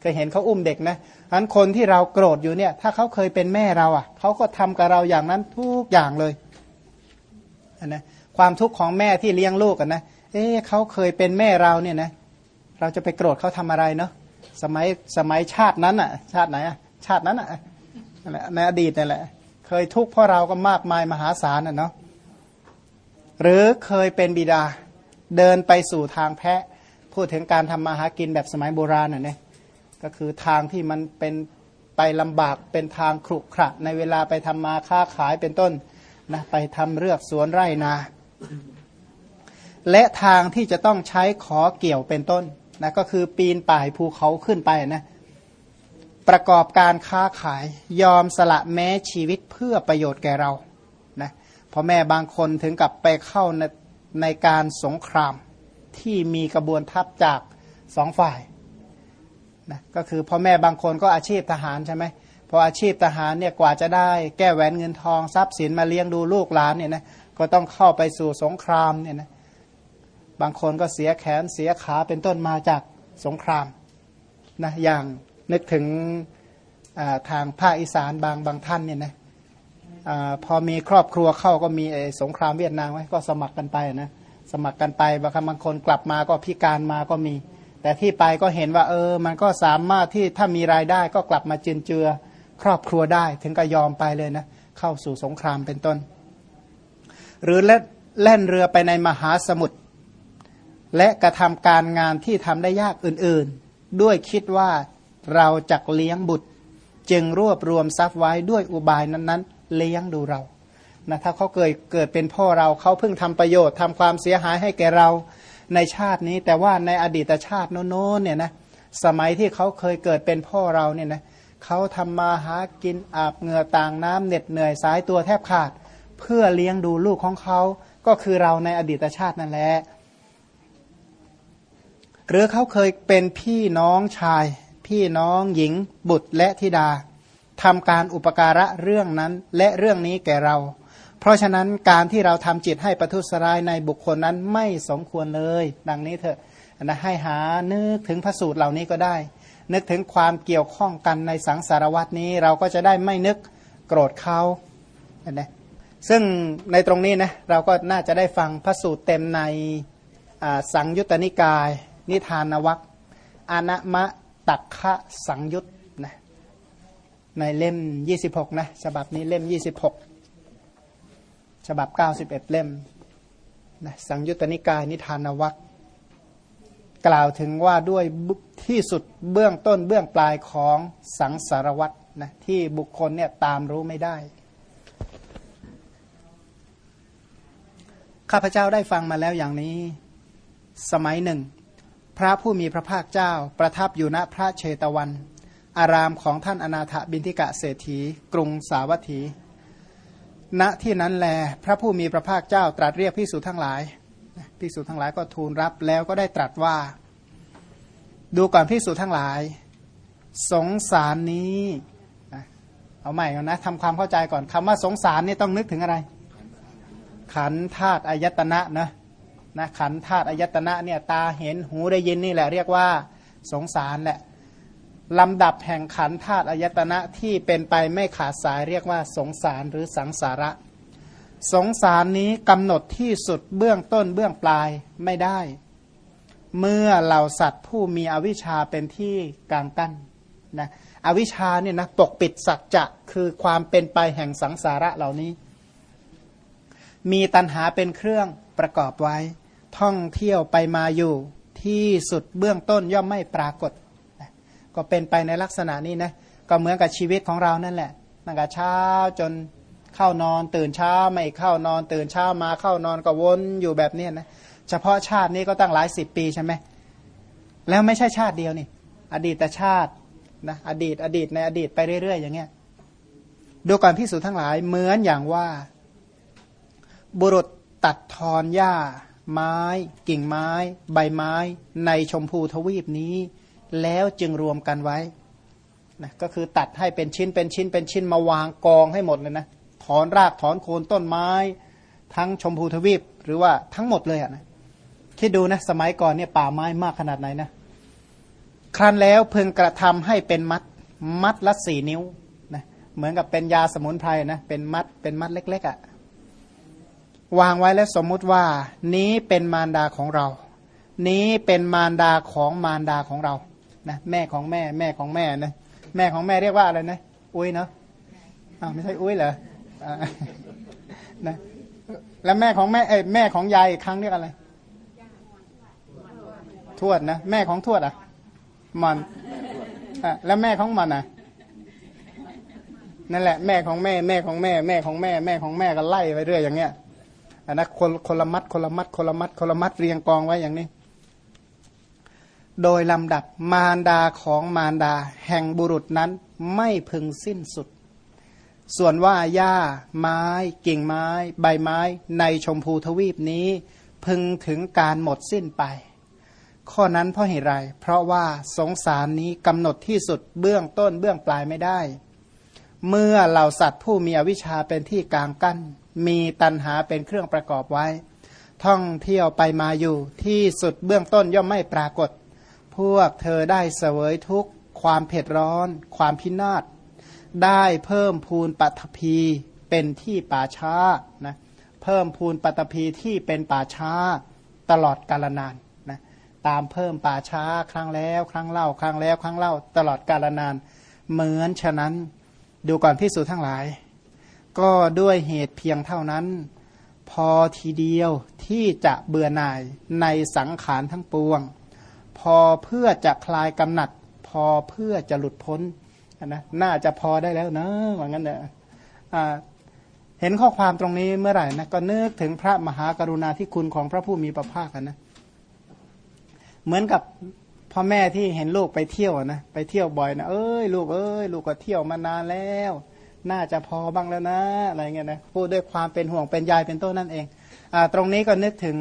เคยเห็นเขาอุ้มเด็กนะอันคนที่เราโกรธอยู่เนี่ย ถ้าเขาเคยเป็นแม่เราอะเขาก็ทำกับเราอย่างนั้นทุกอย่างเลยนะ ความทุกข์ของแม่ที่เลี้ยงลูกกันนะเอ๊ะเขาเคยเป็นแม่เราเนี่ยนะเราจะไปโกรธเขาทำอะไรเนาะสมัยสมัยชาตินั้นอะ ชาติไหนอะชาตินั้นอะในอดีตนั่นแหละ เคยทุกข์เพราะเราก็มากมายมหาศาลอะเนาะหรือเคยเป็นบิดาเดินไปสู่ทางแพะพูดถึงการทำมาหากินแบบสมัยโบราณน่ะเนี่ยก็คือทางที่มันเป็นไปลำบากเป็นทางขรุขระในเวลาไปทำมาค้าขายเป็นต้นนะไปทำเรือกสวนไร่นา และทางที่จะต้องใช้ขอเกี่ยวเป็นต้นนะก็คือปีนป่ายภูเขาขึ้นไปนะประกอบการค้าขายยอมสละแม้ชีวิตเพื่อประโยชน์แก่เรานะพ่อแม่บางคนถึงกับไปเข้าในในการสงครามที่มีกระบวนทัพจากสองฝ่ายนะก็คือพ่อแม่บางคนก็อาชีพทหารใช่ไหมพออาชีพทหารเนี่ยกว่าจะได้แก้แหวนเงินทองทรัพย์สินมาเลี้ยงดูลูกหลานเนี่ยนะ ก็ต้องเข้าไปสู่สงครามเนี่ยนะบางคนก็เสียแขนเสียขาเป็นต้นมาจากสงครามนะอย่างนึกถึงทางภาคอีสานบางบางท่านเนี่ยนะอพอมีครอบครัวเข้าก็มีสงครามเวียดนามไว้ก็สมัครกันไปนะสมัครกันไปบางครั้งบางคนกลับมาก็พิการมาก็มี แต่ที่ไปก็เห็นว่า เออ มันก็สามารถที่ถ้ามีรายได้ก็กลับมาเจือเจือครอบครัวได้ ถึงก็ยอมไปเลยนะเข้าสู่สงครามเป็นต้น หรือเล่นเรือไปในมหาสมุทรและกระทำการงานที่ทำได้ยากอื่นๆ ด้วยคิดว่าเราจะเลี้ยงบุตร จึงรวบรวมทรัพย์ไว้ด้วยอุบายนั้นๆ เลี้ยงดูเรานะถ้าเขาเกิดเกิดเป็นพ่อเราเขาเพิ่งทำประโยชน์ทำความเสียหายให้แก่เราในชาตินี้ แต่ว่าในอดีตชาติโน้นเนี่ยนะสมัยที่เขาเคยเกิดเป็นพ่อเราเนี่ยนะเขาทำมาหากินอาบเหงื่อต่างน้ำเหน็ดเหนื่อยสายตัวแทบขาด เพื่อเลี้ยงดูลูกของเขา ก็คือเราในอดีตชาตินั่นแหละหรือเขาเคยเป็นพี่น้องชาย พี่น้องหญิง บุตรและธิดาทำการอุปการะเรื่องนั้นและเรื่องนี้แก่เรา เพราะฉะนั้นการที่เราทำจิตให้ประทุษร้ายในบุคคลนั้นไม่สมควรเลย ดังนี้เถอะนะให้หานึกถึงพระสูตรเหล่านี้ก็ได้ นึกถึงความเกี่ยวข้องกันในสังสารวัตนี้ เราก็จะได้ไม่นึกโกรธเขานะ ซึ่งในตรงนี้นะเราก็น่าจะได้ฟังพระสูตรเต็มในสังยุตตนิกาย นิทานวัคอนมะตักขะสังยุตนะในเล่ม 26 นะฉบับนี้เล่ม 26 ฉบับ 91 เล่มนะสังยุตตนิกายนิทานวัคกล่าวถึงว่าด้วยที่สุดเบื้องต้นเบื้องปลายของสังสารวัตรนะที่บุคคลเนี่ยตามรู้ไม่ได้ ข้าพเจ้าได้ฟังมาแล้วอย่างนี้ สมัยหนึ่ง พระผู้มีพระภาคเจ้าประทับอยู่ณพระเชตวัน อารามของท่านอนาถบินทิกะเศรษฐี กรุงสาวัตถี ณที่นั้นแล พระผู้มีพระภาคเจ้าตรัสเรียกพิสูจทั้งหลายภิกษุทั้งหลายก็ทูลรับแล้วก็ได้ตรัสว่า ดูก่อนภิกษุทั้งหลาย สงสารนี้เอาใหม่ก่อนนะทำความเข้าใจก่อนคำว่าสงสารนี่ต้องนึกถึงอะไร ขันธาตุอายตนะนะนะขันธาตุอายตนะเนี่ยตาเห็นหูได้ยินนี่แหละเรียกว่าสงสารแหละลำดับแห่งขันธาตุอายตนะที่เป็นไปไม่ขาดสายเรียกว่าสงสารหรือสังสาระ สงสารนี้กำหนดที่สุดเบื้องต้นเบื้องปลายไม่ได้ เมื่อเหล่าสัตว์ผู้มีอวิชชาเป็นที่กลางกั้นนะอวิชชาเนี่ยนะปกปิดสัจจะคือความเป็นไปแห่งสังสาระเหล่านี้ มีตัณหาเป็นเครื่องประกอบไว้ ท่องเที่ยวไปมาอยู่ ที่สุดเบื้องต้นย่อมไม่ปรากฏ ก็เป็นไปในลักษณะนี้นะก็เหมือนกับชีวิตของเรานั่นแหละตั้งแต่เช้าจนเข้านอน ตื่นเช้าไม่เข้านอน ตื่นเช้ามาเข้านอนก็วนอยู่แบบนี้นะเฉพาะชาตินี้ก็ตั้งหลายสิบปีใช่ไหมแล้วไม่ใช่ชาติเดียวนี่ อดีตชาตินะอดีตอดีตในอดีตไปเรื่อยๆ อย่างเงี้ยดูก่อนพิสูจน์ทั้งหลายเหมือนอย่างว่า บุรุษตัดทอนหญ้า ไม้ กิ่งไม้ ใบไม้ ในชมพูทวีปนี้ แล้วจึงรวมกันไว้นะก็คือตัดให้เป็นชิ้นเป็นชิ้นเป็นชิ้นมาวางกองให้หมดเลยนะถอนรากถอนโคนต้นไม้ ทั้งชมพูทวีป หรือว่าทั้งหมดเลยอะนะคิดดูนะสมัยก่อนเนี่ยป่าไม้มากขนาดไหนนะครั้นแล้วพึงกระทำให้เป็นมัดมัดละสี่นิ้วนะเหมือนกับเป็นยาสมุนไพรนะเป็นมัดเป็นมัดเล็ก ๆอะ่ะ วางไว้แล้วสมมุติว่า นี้เป็นมารดาของเรา นี้เป็นมารดาของมารดาของเรานะแม่ของแม่แม่ของแม่นะแม่ของแม่เรียกว่าอะไรนะอุ้ยเนาะอ้าวไม่ใช่อุ้ยเหรอนะแล้วแม่ของแม่เอ้แม่ของยายอีกครั้งเรียกอะไรทวดนะแม่ของทวดอะมันอะแล้วแม่ของมันอะนั่นแหละแม่ของแม่แม่ของแม่ แม่ของแม่ แม่ของแม่ก็ไล่ไปเรื่อยอย่างเงี้ย อันนั้นคนคนละมัดคนละมัดคนละมัดคนละมัดเรียงกองไว้อย่างนี้ โดยลำดับมารดาของมารดา แห่งบุรุษนั้นไม่พึงสิ้นสุด ส่วนว่าหญ้า ไม้ กิ่งไม้ ใบไม้ ในชมพูทวีปนี้ พึงถึงการหมดสิ้นไป ข้อนั้นเพราะเหตุไร เพราะว่าสงสารนี้กำหนดที่สุดเบื้องต้นเบื้องปลายไม่ได้ เมื่อเหล่าสัตว์ผู้มีอวิชชาเป็นที่กลางกั้น มีตันหาเป็นเครื่องประกอบไว้ ท่องเที่ยวไปมาอยู่ที่สุดเบื้องต้นย่อมไม่ปรากฏ พวกเธอได้เสวยทุกความเผ็ดร้อน ความพินาศได้เพิ่มพูนปัตภีเป็นที่ป่าช้านะเพิ่มพูนปัตภีที่เป็นป่าช้าตลอดกาลนานนะตามเพิ่มป่าช้าครั้งแล้ว ครั้งเล่า ครั้งแล้ว ครั้งเล่า ตลอดกาลนาน เหมือนฉะนั้น ดูก่อนพิสูจทั้งหลาย ก็ด้วยเหตุเพียงเท่านั้น พอทีเดียวที่จะเบื่อหน่ายในสังขารทั้งปวง พอเพื่อจะคลายกำหนัด พอเพื่อจะหลุดพ้นนะน่าจะพอได้แล้วเนอะว่างั้นเนอะเห็นข้อความตรงนี้เมื่อไหร่นะก็นึกถึงพระมหากรุณาธิคุณของพระผู้มีพระภาคกันนะเหมือนกับพ่อแม่ที่เห็นลูกไปเที่ยวนะไปเที่ยวบ่อยนะเอ้ยลูกเอ้ยลูกก็เที่ยวมานานแล้ว น่าจะพอบ้างแล้วนะอะไรเงี้ยนะพูดด้วยความเป็นห่วงเป็นใยเป็นต้นนั่นเองอตรงนี้ก็นึกถึง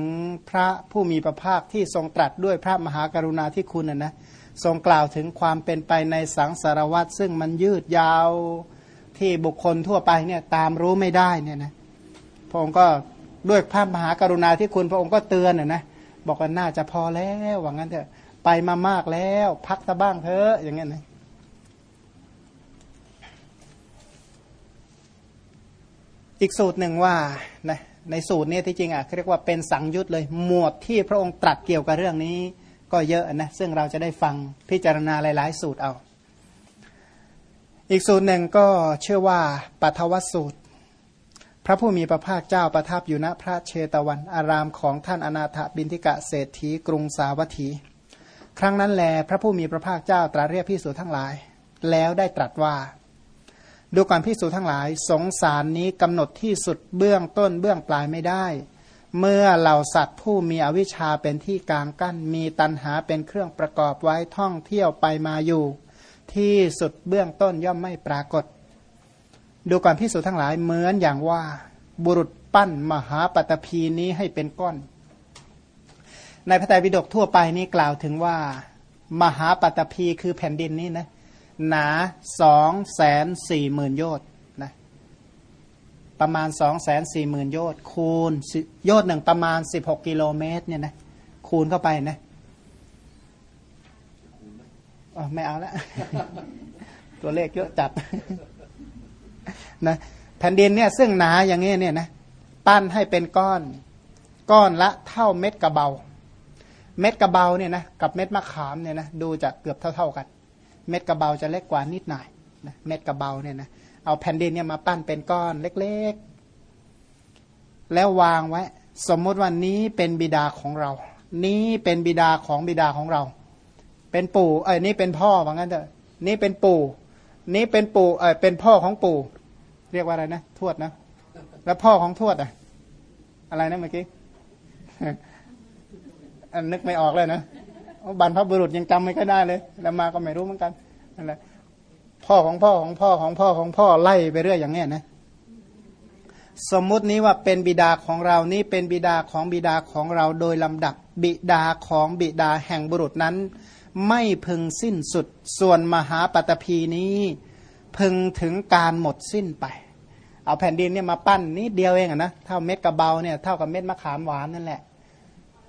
พระผู้มีพระภาคที่ทรงตรัสด้วยพระมหากรุณาธิคุณนะนะทรงกล่าวถึงความเป็นไปในสังสารวัตรซึ่งมันยืดยาวที่บุคคลทั่วไปเนี่ยตามรู้ไม่ได้เนี่ยนะพระองค์ก็ด้วยพระมหากรุณาธิคุณพระองค์ก็เตือนนะนะบอกว่าน่าจะพอแล้วว่างั้นเถอะไปมามากแล้ว พักตะบ้างเถอะอย่างเงี้ยนะ อีกสูตรหนึ่งว่านะในสูตรนี้ที่จริงอะเรียกว่าเป็นสังยุตเลยหมวดที่พระองค์ตรัสเกี่ยวกับเรื่องนี้ ก็เยอะนะซึ่งเราจะได้ฟังพิจารณาหลาย ๆ สูตรเอา อีกสูตรหนึ่งก็เชื่อว่าปัทวสูตร พระผู้มีพระภาคเจ้าประทับอยู่ณพระเชตวัน อารามของท่านอนาถบินทิกะเศรษฐีกรุงสาวัตถี ครั้งนั้นแล พระผู้มีพระภาคเจ้าตรัสเรียกพิสูจทั้งหลาย แล้วได้ตรัสว่า ดูก่อนพิสูจทั้งหลาย สงสารนี้กำหนดที่สุดเบื้องต้นเบื้องปลายไม่ได้ เมื่อเหล่าสัตว์ผู้มีอวิชชาเป็นที่กลางกั้น มีตันหาเป็นเครื่องประกอบไว้ท่องเที่ยวไปมาอยู่ ที่สุดเบื้องต้นย่อมไม่ปรากฏ ดูก่อนพิสูจทั้งหลายเหมือนอย่างว่า บุรุษปั้นมหาปตพีนี้ให้เป็นก้อน ในพระไตรปิฎกทั่วไปนี่กล่าวถึงว่า มหาปัตภีคือแผ่นดินนี้นะ หนาสองแสนสี่หมื่นโยชน์นะประมาณสองแสนสี่หมื่นโยชน์คูณโยชน์หนึ่งประมาณสิบหกกิโลเมตรเนี่ยนะคูณเข้าไปนะอ๋อไม่เอาละ ตัวเลขเยอะจัดนะแผ่นดินเนี่ยซึ่งหนาอย่างนี้เนี่ยนะปั้นให้เป็นก้อน ก้อนละเท่าเม็ดกระเบา เม็ดกระเบาเนี่ยนะกับเม็ดมะขามเนี่ยนะดูจะเกือบเท่า ๆกัน เม็ดกระเบาจะเล็กกว่านิดหน่อยนะเม็ดกระเบาเนี่ยนะเอาแผ่นดินเนี่ยมาปั้นเป็นก้อนเล็กๆ แล้ววางไว้ สมมติว่านี้เป็นบิดาของเรา นี้เป็นบิดาของบิดาของเรา เป็นปู่เอ้ยนี่เป็นพ่อว่างั้นเถอะนี่เป็นปู่ นี้เป็นปู่เอ้ยเป็นพ่อของปู่ เรียกว่าอะไรนะทวดนะ แล้วพ่อของทวดอะ อะไรนะเมื่อกี้อันนึกไม่ออกเลยนะ บรรพบุรุษยังจำไม่ค่อยได้เลยแล้วมาก็ไม่รู้เหมือนกันนั่นแหละพ่อของพ่อของพ่อของพ่อของพ่อไล่ไปเรื่อยอย่างเงี้ยนะสมมุตินี้ว่าเป็นบิดาของเรานี่เป็นบิดาของบิดาของเราโดยลำดับบิดาของบิดาแห่งบุรุษนั้น ไม่พึงสิ้นสุดส่วนมหาปตพีนี้ พึงถึงการหมดสิ้นไป เอาแผ่นดินเนี่ยมาปั้นนิดเดียวเองอะนะเท่าเม็ดกระเบาเนี่ยเท่ากับเม็ดมะขามหวานนั่นแหละ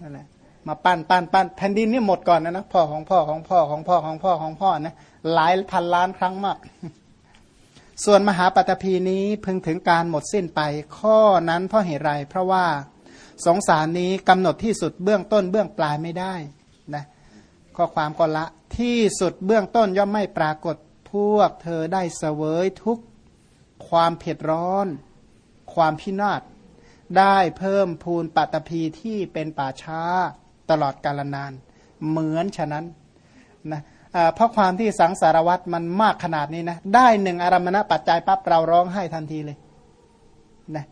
นั่นแหละ มาปั้นปั้นปั้นแผ่นดินนี่หมดก่อนนะนะพ่อของพ่อของพ่อของพ่อของพ่อของพ่อนะหลายพันล้านครั้งมาก ส่วนมหาปัตภีนี้พึงถึงการหมดสิ้นไป ข้อนั้นเพราะเหตุไรเพราะว่าสงสารนี้กำหนดที่สุดเบื้องต้นเบื้องปลายไม่ได้นะข้อความก็ละที่สุดเบื้องต้นย่อมไม่ปรากฏพวกเธอได้เสวยทุกความเผ็ดร้อน ความพินาศได้เพิ่มพูนปัตภีที่เป็นป่าช้า ตลอดกาลนาน เหมือนฉะนั้นนะเพราะความที่สังสารวัตรมันมากขนาดนี้นะได้หนึ่งอารมณปัจจัยปั๊บเราร้องไห้ทันทีเลยนะ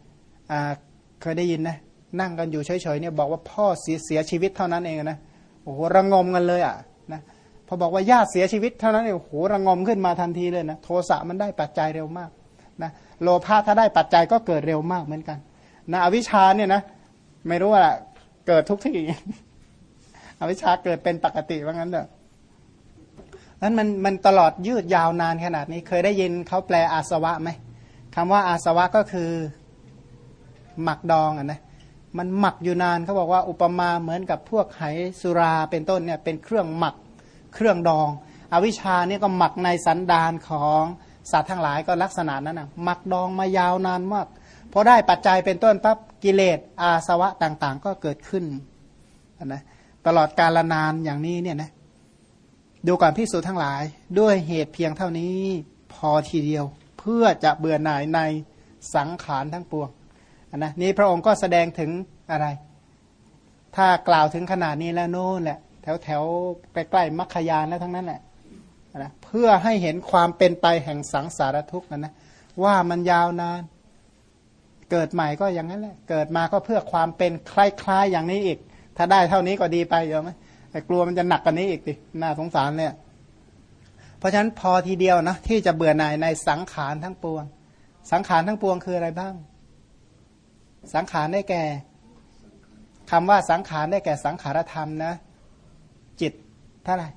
เคยได้ยินนะนั่งกันอยู่เฉยๆเนี่ยบอกว่าพ่อเสียเสียชีวิตเท่านั้นเองนะโอ้โหระงมกันเลยอะนะพอบอกว่าญาติเสียชีวิตเท่านั้นเองโอ้โหระงมขึ้นมาทันทีเลยนะโทสะมันได้ปัจจัยเร็วมากนะโลภะถ้าได้ปัจจัยก็เกิดเร็วมากเหมือนกันนะอวิชาเนี่ยนะไม่รู้ว่าเกิดทุกที่ อวิชาเกิดเป็นปกติว่างั้นเถอะนั้นมันมันตลอดยืดยาวนานขนาดนี้ เคยได้ยินเขาแปลอาสวะไหมคำว่าอาสวะก็คือหมักดองอะนะมันหมักอยู่นานเขาบอกว่าอุปมาเหมือนกับพวกไหสุราเป็นต้นเนี่ยเป็นเครื่องหมักเครื่องดอง อวิชาเนี่ยก็หมักในสันดานของสัตว์ทั้งหลายก็ลักษณะนั้นนะหมักดองมายาวนานมากพอได้ปัจจัยเป็นต้นปั๊บกิเลสอาสวะต่างๆ ก็เกิดขึ้นนะ ตลอดกาลนานอย่างนี้เนี่ยนะดูก่อนพิสูจทั้งหลายด้วยเหตุเพียงเท่านี้พอทีเดียว เพื่อจะเบื่อหน่ายในสังขารทั้งปวงนะนี่พระองค์ก็แสดงถึงอะไร ถ้ากล่าวถึงขนาดนี้แล้วโน่นแหละแถวแถวใกล้ๆมัคคยานแล้วทั้งนั้นแหละนะเพื่อให้เห็นความเป็นไปแห่งสังสารทุกข์นะนะว่ามันยาวนาน เกิดใหม่ก็อย่างนั้นแหละ เกิดมาก็เพื่อความเป็นคล้ายๆอย่างนี้อีก ถ้าได้เท่านี้ก็ดีไปเยอะไหมแต่กลัวมันจะหนักกว่านี้อีกดิน่าสงสารเนี่ย เพราะฉะนั้นพอทีเดียวนะที่จะเบื่อหน่ายในสังขารทั้งปวง สังขารทั้งปวงคืออะไรบ้าง สังขารได้แก่คำว่าสังขารได้แก่สังขารธรรมนะ จิตเท่าไหร่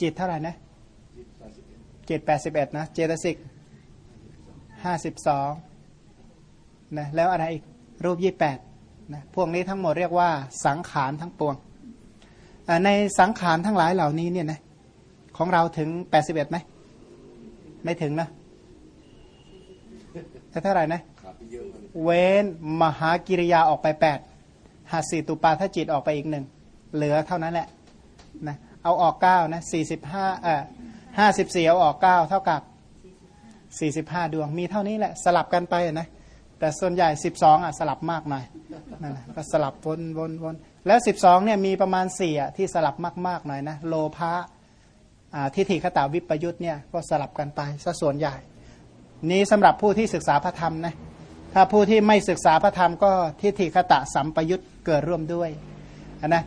จิตเท่าไหร่นะจิตแปดสิบเอ็ดนะ เจตสิกห้าสิบสองนะแล้วอะไรอีกรูปยี่แปด นะพวกนี้ทั้งหมดเรียกว่าสังขารทั้งปวง ในสังขารทั้งหลายเหล่านี้เนี่ยนะของเราถึงแปดสิบเอ็ดไหม ไม่ถึงนะเท่าไหร่นะ เว้นมหากิริยาออกไปแปดหาสีตุปาทจิตออกไปอีกหนึ่งเหลือเท่านั้นแหละนะเอาออกเก้านะสี่สิบห้าเอ่อห้าสิบสี่เอาออกเก้าเท่ากับสี่สิบห้าดวงมีเท่านี้แหละ สลับกันไปนะ แต่ส่วนใหญ่สิบสองอะสลับมากหน่อยนั่นแหละก็สลับวนวนวนแล้วสิบสองเนี่ยมีประมาณสี่อะที่สลับมากๆหน่อยนะโลภะทิฏฐิขตาวิปยุทธ์เนี่ยก็สลับกันไปซะส่วนใหญ่ นี้สำหรับผู้ที่ศึกษาพระธรรมนะถ้าผู้ที่ไม่ศึกษาพระธรรมก็ทิฏฐิคตะสัมปยุตเกิดร่วมด้วยนะ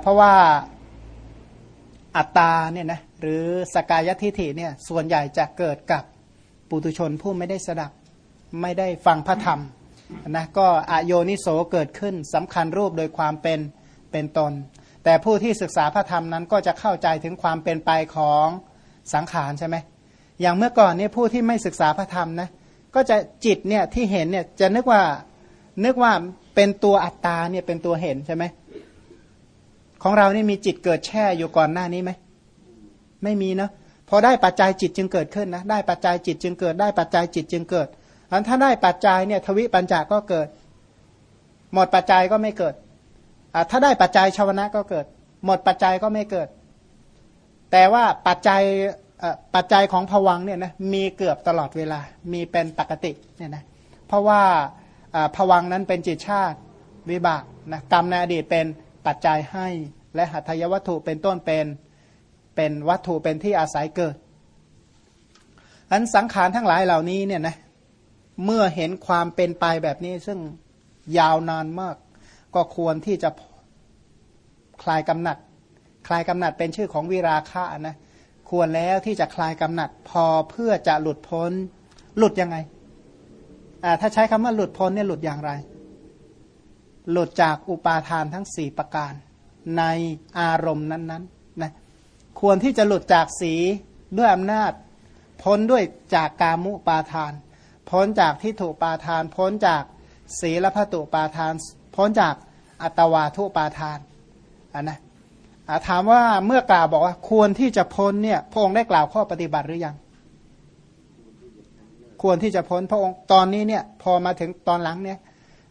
เพราะว่าอัตตาเนี่ยนะหรือสกายทิฏฐิเนี่ยส่วนใหญ่จะเกิดกับปุตุชนผู้ไม่ได้สดับ ไม่ได้ฟังพระธรรมนะก็อโยนิโสเกิดขึ้นสำคัญรูปโดยความเป็นเป็นตน แต่ผู้ที่ศึกษาพระธรรมนั้นก็จะเข้าใจถึงความเป็นไปของสังขารใช่ไหมอย่างเมื่อก่อนเนี่ยผู้ที่ไม่ศึกษาพระธรรมนะก็จะจิตเนี่ยที่เห็นเนี่ยจะนึกว่านึกว่าเป็นตัวอัตตาเนี่ยเป็นตัวเห็นใช่ไหมของเรานี่มีจิตเกิดแช่อยู่ก่อนหน้านี้ไหมไม่มีนะพอได้ปัจจัยจิตจึงเกิดขึ้นนะได้ปัจจัยจิตจึงเกิด ได้ปัจจัยจิตจึงเกิด อันถ้าได้ปัจจัยเนี่ยทวิปัญจาก็เกิด หมดปัจจัยก็ไม่เกิดถ้าได้ปัจจัยชาวนะก็เกิด หมดปัจจัยก็ไม่เกิด แต่ว่าปัจจัยปัจจัยของผวังเนี่ยนะมีเกือบตลอดเวลา มีเป็นปกติเนี่ยนะเพราะว่าผวังนั้นเป็นจิตชาติวิบากนะกรรมในอดีตเป็นปัจจัยให้ และหัตถยวัตถุเป็นต้นเป็นเป็นวัตถุเป็นที่อาศัยเกิดอันสังขารทั้งหลายเหล่านี้เนี่ยนะ เมื่อเห็นความเป็นไปแบบนี้ซึ่งยาวนานมาก ก็ควรที่จะคลายกำหนัด คลายกำหนัดเป็นชื่อของวิราคะนะ ควรแล้วที่จะคลายกำหนัดพอเพื่อจะหลุดพ้น หลุดยังไง อ่า ถ้าใช้คำว่าหลุดพ้นเนี่ยหลุดอย่างไร หลุดจากอุปาทานทั้งสี่ประการ ในอารมณ์นั้นๆนะควรที่จะหลุดจากสีด้วยอำนาจ พ้นด้วยจากกามุปาทาน พ้นจากทิฏฐุปาทาน พ้นจากศีลพัตุปาทาน พ้นจากอัตวาทุปาทานอันนะถามว่าเมื่อกล่าวบอกว่าควรที่จะพ้นเนี่ยพระองค์ได้กล่าวข้อปฏิบัติหรือยัง ควรที่จะพ้นพระองค์ตอนนี้เนี่ยพอมาถึงตอนหลังเนี่ย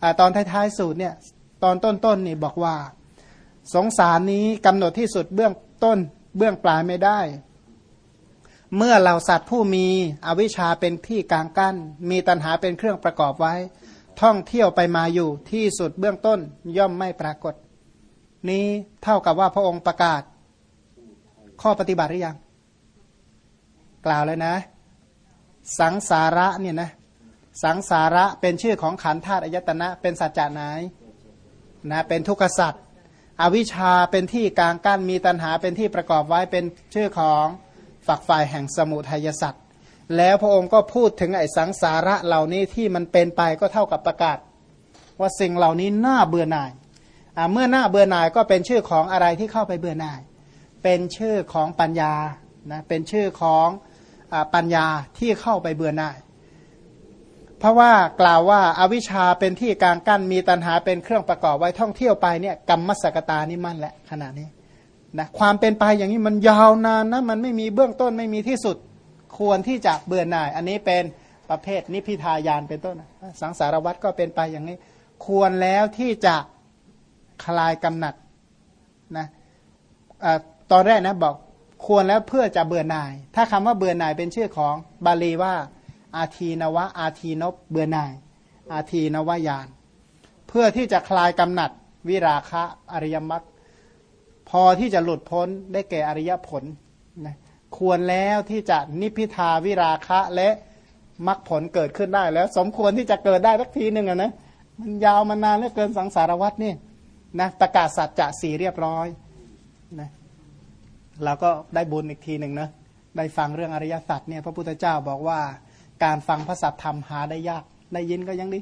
อตอนท้ายๆสูตรเนี่ยตอนต้นๆนี่บอกว่า สงสารนี้กำหนดที่สุดเบื้องต้น เบื้องปลายไม่ได้ เมื่อเราสัตว์ผู้มีอวิชชาเป็นที่กลางกั้น มีตัณหาเป็นเครื่องประกอบไว้ ท่องเที่ยวไปมาอยู่ที่สุดเบื้องต้นย่อมไม่ปรากฏ นี้เท่ากับว่าพระองค์ประกาศ ข้อปฏิบัติหรือยัง กล่าวเลยนะ สังสาระเนี่ยนะสังสาระเป็นชื่อของขันธาตุอายตนะ เป็นสัจจะไหนนะเป็นทุกขสัจอวิชชาเป็นที่กลางกั้นมีตัณหาเป็นที่ประกอบไว้เป็นชื่อของ ฝักฝ่ายแห่งสมุทัยสัตว์แล้วพระองค์ก็พูดถึงไอ้สังสาระเหล่านี้ที่มันเป็นไปก็เท่ากับประกาศ ว่าสิ่งเหล่านี้น่าเบื่อหน่ายเมื่อหน้าเบื่อหน่ายก็เป็นชื่อของอะไรที่เข้าไปเบื่อหน่าย เป็นชื่อของปัญญานะเป็นชื่อของอปัญญาที่เข้าไปเบื่อหน่าย เพราะว่ากล่าวว่าอาวิชชาเป็นที่กลางกั้นมีตัณหาเป็นเครื่องประกอบไว้ท่องเที่ยวไปเนี่ยกรรมมสกตานี่มั่นแหละขณะนี้ นะความเป็นไปอย่างนี้มันยาวนานนะมันไม่มีเบื้องต้นไม่มีที่สุดควรที่จะเบื่อหน่าย อันนี้เป็นประเภทนิพิทายานเป็นต้น สังสารวัตรก็เป็นไปอย่างนี้ ควรแล้วที่จะคลายกำหนัดนะอตอนแรกนะบอกควรแล้วเพื่อจะเบื่อหน่าย ถ้าคำว่าเบื่อหน่ายเป็นชื่อของบาลีว่า อาทีนวะ อาทีนบเบื่อหน่าย อาทีนวายาน เพื่อที่จะคลายกำหนัด วิราคะอริยมรรค พอที่จะหลุดพ้นได้แก่อริยผลนะควรแล้วที่จะนิพิทาวิราคะและมรรคผลเกิดขึ้นได้แล้ว สมควรที่จะเกิดได้สักทีหนึ่งอะนะมันยาวมานานเหลือเกินสังสารวัตรนี่นะประกาศสัจจะสีเรียบร้อยนะเราก็ได้บุญอีกทีหนึ่งนะได้ฟังเรื่องอริยสัจเนี่ยพระพุทธเจ้าบอกว่า การฟังพระสัจธรรมหาได้ยากได้ยินก็ยังดี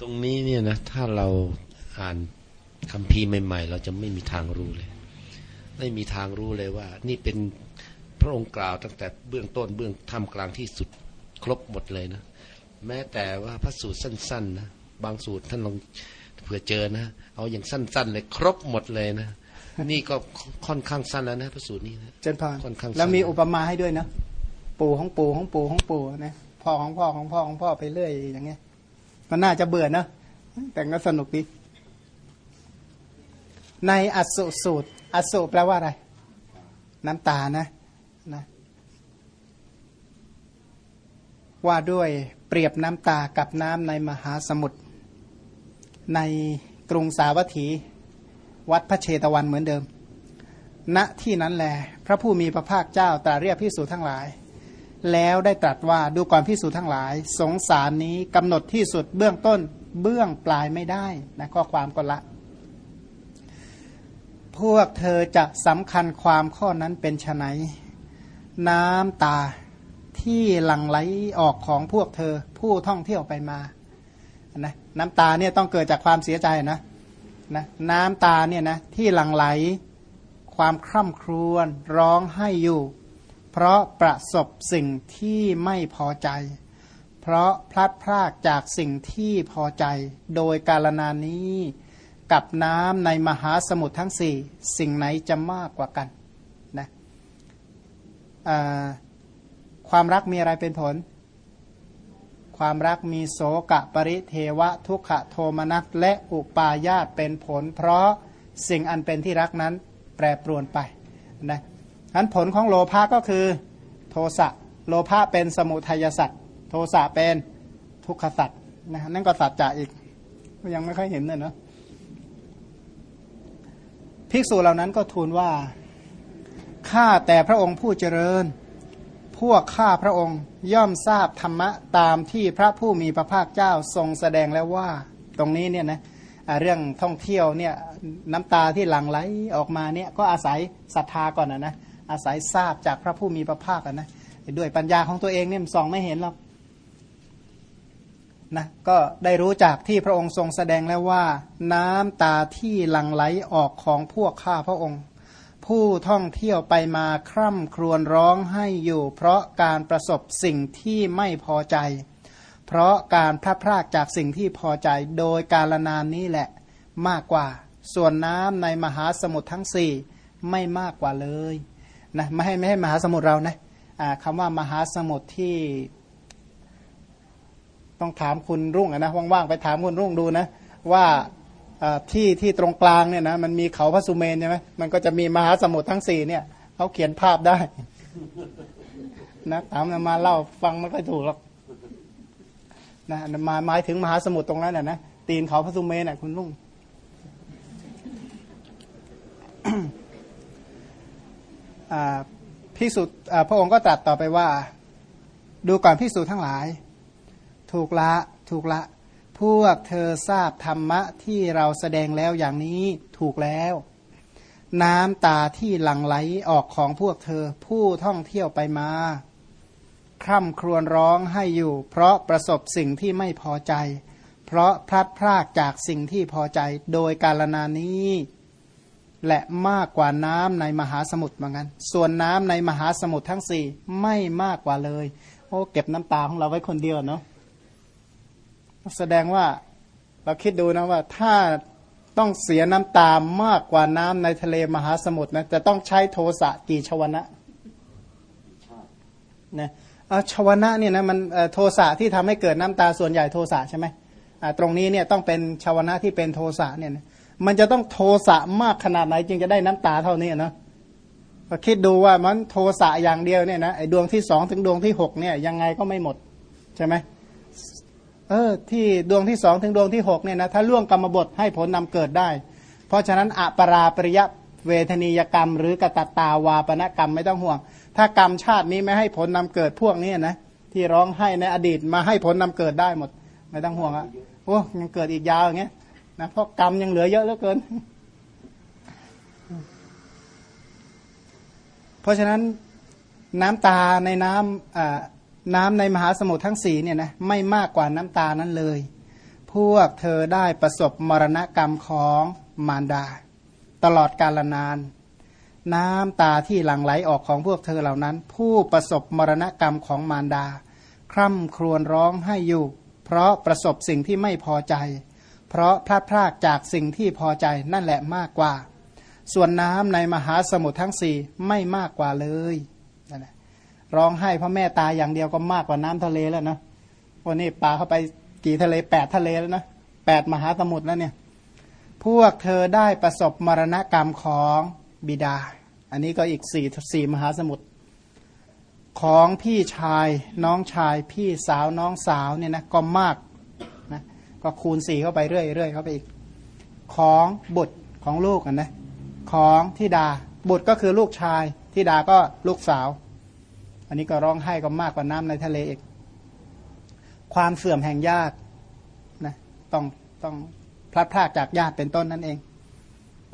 ตรงนี้เนี่ยนะถ้าเราอ่าน คำพีใหม่ๆ เราจะไม่มีทางรู้เลย ไม่มีทางรู้เลยว่า นี่เป็นพระองค์กล่าวตั้งแต่เบื้องต้นเบื้องท่ามกลางที่สุดครบหมดเลยนะ แม้แต่ว่าพระสูตรสั้นๆนะบางสูตรท่านลองผื่อเจอนะ เอาอย่างสั้น ๆ เลยครบหมดเลยนะ นี่ก็ค่อนข้างสั้นแล้วนะพระสูตรนี้นะเจนพานค่อนข้างแล้วมีอุปมาให้ด้วยนะปู่ของปู่ของปู่ของปู่นะพ่อของพ่อของพ่อของพ่อไปเรื่อยอย่างเงี้ย มันน่าจะเบื่อนะแต่ก็สนุกดี ในอสุสูตร อสุแปลว่าอะไร น้ำตานะนะว่าด้วยเปรียบน้ำตากับน้ำในมหาสมุทรในกรุงสาวัตถี วัดพระเชตวันเหมือนเดิม ณที่นั้นแล พระผู้มีพระภาคเจ้าตรัสเรียกพิสูจทั้งหลาย แล้วได้ตรัสว่าดูก่อนพิสูจทั้งหลาย สงสารนี้กำหนดที่สุดเบื้องต้นเบื้องปลายไม่ได้นะข้อความก็ละ พวกเธอจะสำคัญความข้อนั้นเป็นไนน้ำตาที่หลั่งไหลออกของพวกเธอผู้ท่องเที่ยวไปมานะน้ำตาเนี่ยต้องเกิดจากความเสียใจนะนะน้ำตาเนี่ยนะที่หลั่งไหลความคร่ำครวญร้องให้อยู่ เพราะประสบสิ่งที่ไม่พอใจ เพราะพลัดพรากจากสิ่งที่พอใจ โดยกาลนานี้ กับน้ำในมหาสมุทรทั้งสี่สิ่งไหนจะมากกว่ากันนะความรักมีอะไรเป็นผล ความรักมีโสกะปริเทวะ ทุกขโทมนัสและอุปาญาตเป็นผล เพราะสิ่งอันเป็นที่รักนั้นแปรปรวนไปนะนั้นผลของโลภะก็คือโทสะโลภะเป็นสมุทัยสัตว์โทสะเป็นทุกขสัตว์นะนั่นก็สัจจะอีกก็ยังไม่ค่อยเห็นเลยเนาะ ภิกษุเหล่านั้นก็ทูลว่าข้าแต่พระองค์ผู้เจริญ พวกข้าพระองค์ย่อมทราบธรรมะตามที่พระผู้มีพระภาคเจ้าทรงแสดงแล้วว่า ตรงนี้เนี่ยนะเรื่องท่องเที่ยวเนี่ยน้ำตาที่หลั่งไหลออกมาเนี่ยก็อาศัยศรัทธาก่อนนะนะอาศัยทราบจากพระผู้มีพระภาคนะด้วยปัญญาของตัวเองเนี่ยส่องไม่เห็นหรอก นะก็ได้รู้จากที่พระองค์ทรงแสดงแล้วว่า น้ำตาที่หลั่งไหลออกของพวกข้าพระองค์ ผู้ท่องเที่ยวไปมาคร่ำครวญร้องให้อยู่ เพราะการประสบสิ่งที่ไม่พอใจ เพราะการพลาดพลาดจากสิ่งที่พอใจโดยการนานนี้แหละมากกว่า ส่วนน้ำในมหาสมุทรทั้งสี่ไม่มากกว่าเลยนะไม่ให้ไม่ให้มหาสมุทรเรานะคำว่ามหาสมุทรที่ ต้องถามคุณรุ่งนะว่างๆไปถามคุณรุ่งดูนะ ว่าที่ที่ตรงกลางเนี่ยนะมันมีเขาพระสุเมนใช่ไหมมันก็จะมีมหาสมุทรทั้งสี่เนี่ยเขาเขียนภาพได้ นะถามมาเล่าฟังไม่ค่อยถูกหรอกนะมาหมายถึงมหาสมุทรตรงนั้นนะนะตีนเขาพระสุเมนน่ะคุณลุงพิสุทธ์พระองค์ก็ตรัสต่อไปว่า ดูก่อนพิสูจน์ทั้งหลาย ถูกละถูกละ พวกเธอทราบธรรมะที่เราแสดงแล้วอย่างนี้ถูกแล้ว น้ำตาที่หลั่งไหลออกของพวกเธอผู้ท่องเที่ยวไปมา คร่ำครวญร้องให้อยู่ เพราะประสบสิ่งที่ไม่พอใจ เพราะพลัดพรากจากสิ่งที่พอใจโดยกาลนานี้ และมากกว่าน้ำในมหาสมุทรเหมือนกันส่วนน้ำในมหาสมุทรทั้งสี่ไม่มากกว่าเลย โอ้เก็บน้ำตาของเราไว้คนเดียวเนาะ แสดงว่าเราคิดดูนะว่าถ้าต้องเสียน้ำตามากกว่าน้ำในทะเลมหาสมุทรนะจะต้องใช้โทสะกี่ชวนะนะชวนะเนี่ยนะมันโทสะที่ทำให้เกิดน้ำตาส่วนใหญ่โทสะใช่ไหมตรงนี้เนี่ยต้องเป็นชวนะที่เป็นโทสะเนี่ยมันจะต้องโทสะมากขนาดไหนจึงจะได้น้ำตาเท่านี้นะก็คิดดูว่ามันโทสะอย่างเดียวเนี่ยนะไอ้ดวงที่สองถึงดวงที่หกเนี่ยยังไงก็ไม่หมดใช่ไหม เออที่ดวงที่สองถึงดวงที่หกเนี่ยนะถ้าล่วงกรรมบทให้ผลนำเกิดได้ เพราะฉะนั้นอปราปริยเวทนียกรรม หรือกตตาวาปณกรรมไม่ต้องห่วง ถ้ากรรมชาตินี้ไม่ให้ผลนำเกิดพวกนี้นะที่ร้องให้ในอดีตมาให้ผลนำเกิดได้หมด ไม่ต้องห่วงอะโอ้ยังเกิดอีกยาวอย่างเงี้ยนะเพราะกรรมยังเหลือเยอะเหลือเกิน เพราะฉะนั้นน้ำตาในน้ำ น้ำในมหาสมุทรทั้งสีเนี่ยนะไม่มากกว่าน้ำตานั้นเลย พวกเธอได้ประสบมรณกรรมของมารดา ตลอดกาลนาน น้ำตาที่หลั่งไหลออกของพวกเธอเหล่านั้น ผู้ประสบมรณกรรมของมารดา คร่ำครวญร้องให้อยู่ เพราะประสบสิ่งที่ไม่พอใจ เพราะพลาดพลาดจากสิ่งที่พอใจนั่นแหละมากกว่า ส่วนน้ำในมหาสมุทรทั้งสี่ไม่มากกว่าเลย ร้องให้พ่อแม่ตายอย่างเดียวก็มากกว่าน้ำทะเลแล้วนะวันนี้ปลาเข้าไปกี่ทะเลแปดทะเลแล้วนะแปดมหาสมุทรแล้วเนี่ย พวกเธอได้ประสบมรณกรรมของบิดา อันนี้ก็อีกสี่สี่มหาสมุทรของพี่ชายน้องชายพี่สาวน้องสาวเนี่ยนะก็มากนะก็คูณสี่เข้าไปเรื่อยเรื่อยเข้าไปอีก ของบุตรของลูกนะ ของทิดาบุตรก็คือลูกชายทิดาก็ลูกสาว อันนี้ก็ร้องไห้ก็มากกว่าน้ำในทะเลอีก ความเสื่อมแห่งญาตินะต้องต้องพลัดพรากจากญาติเป็นต้นนั่นเอง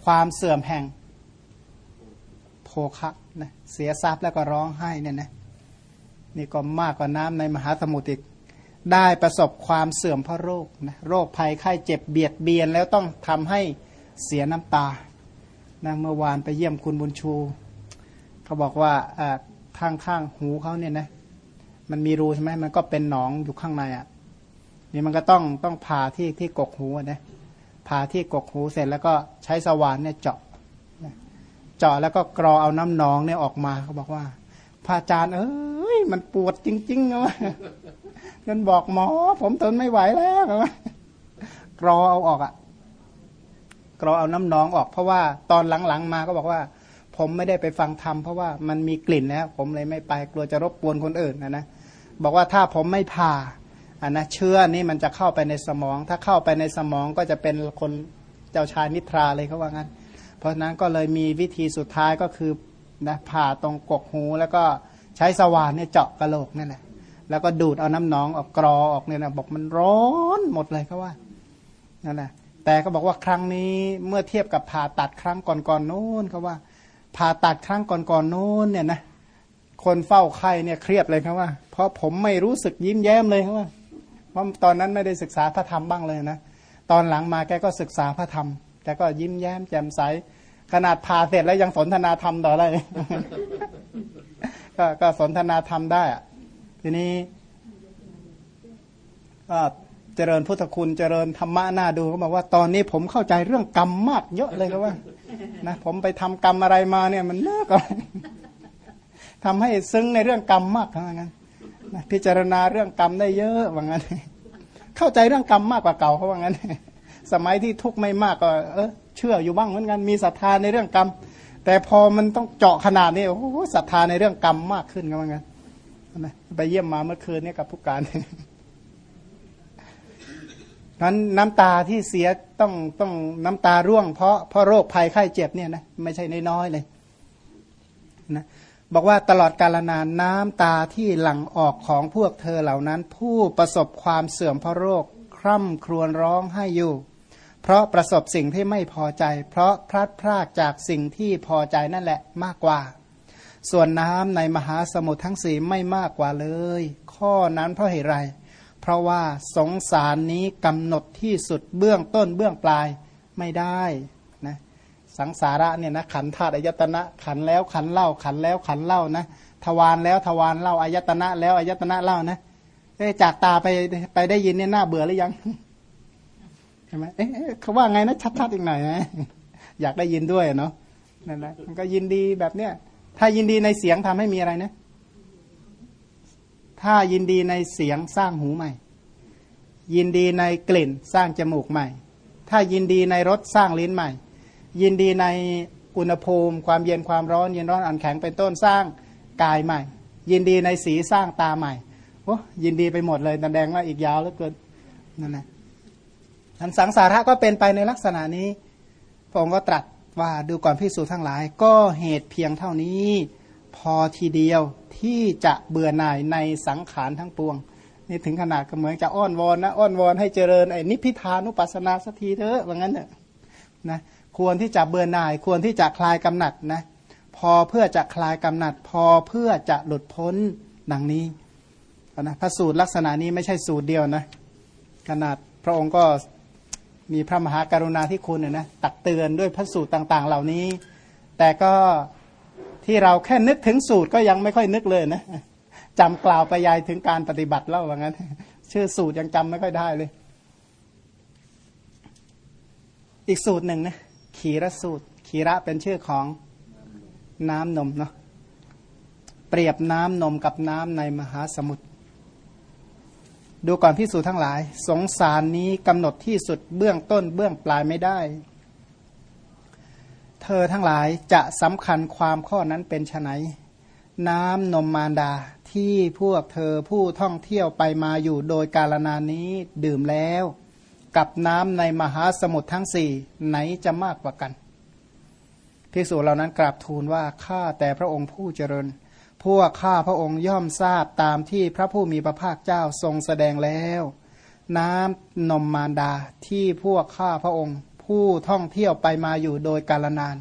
ความเสื่อมแห่งโภคะนะเสียทรัพย์แล้วก็ร้องไห้เนี่ยนะนี่ก็มากกว่าน้ำในมหาสมุทรอีกได้ประสบความเสื่อมเพราะโรคนะโรคภัยไข้เจ็บเบียดเบียนแล้วต้องทำให้เสียน้ำตานะเมื่อวานไปเยี่ยมคุณบุญชู เขาบอกว่า ข้างข้างหูเขาเนี่ยนะมันมีรูใช่ไหมมันก็เป็นหนองอยู่ข้างในอะนี่มันก็ต้องต้องผ่าที่ที่กกหูนะผ่าที่กกหูเสร็จแล้วก็ใช้สว่านเนี่ยเจาะเจาะแล้วก็กรอเอาน้ำหนองเนี่ยออกมาเขาบอกว่าพระอาจารย์เอ้ยมันปวดจริงๆนะจนบอกหมอ ผมทนไม่ไหวแล้วนะกรอเอาออกอะกรอเอาน้ำหนองออก เพราะว่าตอนหลังๆมาก็บอกว่า ผมไม่ได้ไปฟังธรรมเพราะว่ามันมีกลิ่นแล้วผมเลยไม่ไปกลัวจะรบกวนคนอื่นนะนะบอกว่าถ้าผมไม่ผ่าอันนะเชื้อนี่มันจะเข้าไปในสมอง ถ้าเข้าไปในสมองก็จะเป็นคนเจ้าชายนิทราเลยเขาว่างั้น เพราะนั้นก็เลยมีวิธีสุดท้ายก็คือนะผ่าตรงกกหูแล้วก็ใช้สว่านเนี่ยเจาะกระโหลกนี่แหละแล้วก็ดูดเอาน้ำหนองออกกรอออกเนี่ยนะบอกมันร้อนหมดเลยเขาว่านั่นแหละแต่ก็บอกว่าครั้งนี้เมื่อเทียบกับผ่าตัดครั้งก่อนๆนู้นเขาว่า ผ่าตัดครั้งก่อนๆนู้นเนี่ยนะคนเฝ้าไข้เนี่ยเครียดเลยครับว่า เพราะผมไม่รู้สึกยิ้มแย้มเลยครับว่าเพราะตอนนั้นไม่ได้ศึกษาพระธรรมบ้างเลยนะตอนหลังมาแกก็ศึกษาพระธรรม แต่ก็ยิ้มแย้มแจ่มใสขนาดผ่าเสร็จแล้วยังสนทนาธรรมต่อเลยก็ก็สนทนาธรรมได้อะทีนี้ก็ เจริญพุทธคุณเจริญธรรมะน่าดูเขาบอกว่าตอนนี้ผมเข้าใจเรื่องกรรมมากเยอะเลยครับว่านะผมไปทำกรรมอะไรมาเนี่ยมันเลิกอะไรทำให้ซึ้งในเรื่องกรรมมากเท่านั้นนะพิจารณาเรื่องกรรมได้เยอะว่างั้น เข้าใจเรื่องกรรมมากกว่าเก่าเขาว่างั้น สมัยที่ทุกข์ไม่มากก็เออเชื่ออยู่บ้างเหมือนกันมีศรัทธาในเรื่องกรรม แต่พอมันต้องเจาะขนาดนี้โอ้โหศรัทธาในเรื่องกรรมมากขึ้นก็ว่างั้นไปเยี่ยมมาเมื่อคืนนี้กับผู้การ นั้นน้ำตาที่เสียต้องต้องน้ำตาร่วง เพราะเพราะโรคภัยไข้เจ็บเนี่ยนะไม่ใช่น้อยๆเลยนะบอกว่าตลอดกาลนานน้ำตาที่หลั่งออกของพวกเธอเหล่านั้น ผู้ประสบความเสื่อมเพราะโรค คร่ำครวญร้องให้อยู่ เพราะประสบสิ่งที่ไม่พอใจ เพราะพลัดพรากจากสิ่งที่พอใจนั่นแหละมากกว่า ส่วนน้ำในมหาสมุทรทั้งสี่ไม่มากกว่าเลย ข้อนั้นเพราะเหตุไร เพราะว่าสงสารนี้กำหนดที่สุดเบื้องต้นเบื้องปลายไม่ได้นะสังสาระเนี่ยนะขันธาตุอายตนะ ขันแล้วขันเล่า ขันแล้วขันเล่านะทวารแล้วทวารเล่าอายตนะ แล้วอายตนะเล่านะจากตาไปไปได้ยินเนี่ยน่าเบื่อหรือยังใช่ไหมเอ๊ะเขาว่าไงนะชัดๆอีกหน่อยนะอยากได้ยินด้วยเนาะนั่นแหละมันก็ยินดีแบบเนี้ยถ้ายินดีในเสียงทำให้มีอะไรนะ ถ้ายินดีในเสียงสร้างหูใหม่ ยินดีในกลิ่นสร้างจมูกใหม่ ถ้ายินดีในรสสร้างลิ้นใหม่ ยินดีในอุณหภูมิ ความเย็นความร้อนเย็นร้อนอ่อนแข็งเป็นต้นสร้างกายใหม่ ยินดีในสีสร้างตาใหม่โอ้ยินดีไปหมดเลยแสดงว่าอีกยาวแล้วเกินนั่นแหละอันสังสาระก็เป็นไปในลักษณะนี้พระองค์ก็ตรัสว่าดูก่อนพิสูจน์ทั้งหลาย ก็เหตุเพียงเท่านี้ พอทีเดียวที่จะเบื่อหน่ายในสังขารทั้งปวง นี่ถึงขนาดก็เหมือนจะอ้อนวอนนะอ้อนวอนให้เจริญไอ้นิพพิทานุปัสสนาสักทีเถอะว่างั้นเถอะนะควรที่จะเบื่อหน่ายควรที่จะคลายกำหนัดนะพอเพื่อจะคลายกำหนัด พอเพื่อจะหลุดพ้นดังนี้นะพระสูตรลักษณะนี้ไม่ใช่สูตรเดียวนะขนาดพระองค์ก็มีพระมหากรุณาธิคุณนะตักเตือนด้วยพระสูตรต่าง ๆ เหล่านี้ แต่ก็ ที่เราแค่นึกถึงสูตรก็ยังไม่ค่อยนึกเลยนะจำกล่าวไปยายถึงการปฏิบัติแล้วว่างั้น ชื่อสูตรยังจำไม่ค่อยได้เลย อีกสูตรหนึ่งนะขีระสูตร ขีระเป็นชื่อของน้ำนมเนาะเปรียบน้ำนมกับน้ำในมหาสมุทรดูก่อนพิสูจทั้งหลาย สงสารนี้กำหนดที่สุดเบื้องต้นเบื้องปลายไม่ได้ เธอทั้งหลายจะสำคัญความข้อนั้นเป็นไฉนน้ำนมมารดาที่พวกเธอผู้ท่องเที่ยวไปมาอยู่โดยกาลนานี้ดื่มแล้ว กับน้ำในมหาสมุทรทั้งสี่ไหนจะมากกว่ากันภิกษุเหล่านั้นกราบทูลว่าข้าแต่พระองค์ผู้เจริญ พวกข้าพระองค์ย่อมทราบตามที่พระผู้มีพระภาคเจ้าทรงแสดงแล้ว น้ำนมมารดาที่พวกข้าพระองค์ ผู้ท่องเที่ยวไปมาอยู่โดยกาลนาน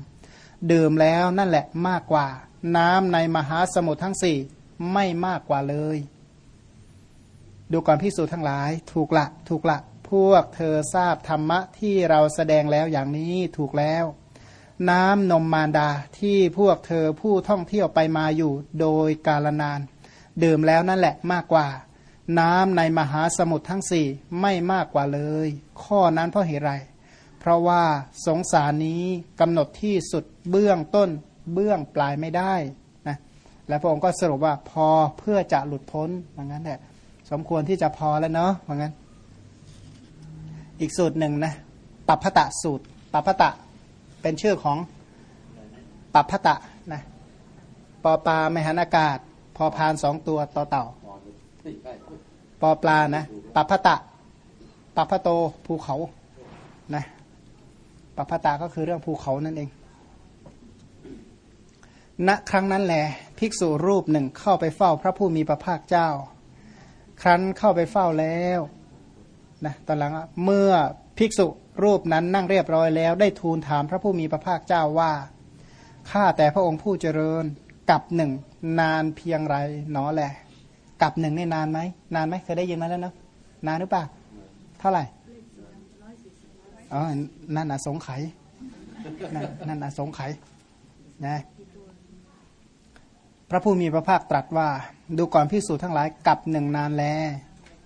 ดื่มแล้วนั่นแหละมากกว่า น้ำในมหาสมุทรทั้งสี่ไม่มากกว่าเลย ดูก่อนพิสูจน์ทั้งหลาย ถูกละถูกละ พวกเธอทราบธรรมะที่เราแสดงแล้วอย่างนี้ถูกแล้ว น้ำนมมารดาที่พวกเธอผู้ท่องเที่ยวไปมาอยู่โดยกาลนาน ดื่มแล้วนั่นแหละมากกว่าน้ำในมหาสมุทรทั้งสี่ไม่มากกว่าเลย ข้อนั้นเพราะเหตุไร เพราะว่าสงสารนี้กำหนดที่สุดเบื้องต้นเบื้องปลายไม่ได้นะและพระองค์ก็สรุปว่าพอเพื่อจะหลุดพ้นอย่างนั้นแหละสมควรที่จะพอแล้วเนาะอย่างนั้นอีกสูตรหนึ่งนะปัปพตะสูตรปัปพตะเป็นชื่อของปัปพตะนะปอปลาไมหันอากาศ พอพานสองตัวต่อเต่าปอปลานะปัปพตะปัปพโตภูเขานะ ปปตาก็คือเรื่องภูเขานั่นเองณครั้งนั้นแหละภิกษุรูปหนึ่งเข้าไปเฝ้าพระผู้มีพระภาคเจ้า ครั้นเข้าไปเฝ้าแล้วนะตอนหลังเมื่อภิกษุรูปนั้นนั่งเรียบร้อยแล้ว ได้ทูลถามพระผู้มีพระภาคเจ้าว่าข้าแต่พระองค์ผู้เจริญกับหนึ่งนานเพียงไรหนอแหละกับหนึ่งนี่นานไหมนานไหมเคยได้ยินมาแล้วเนาะนานหรือเปล่าเท่าไหร่ อ๋อ นั่นอสงไขยนั่นอสงไขยนะพระผู้มีพระภาคตรัสว่า ดูก่อนพิสูจน์ทั้งหลายกับหนึ่งนานแล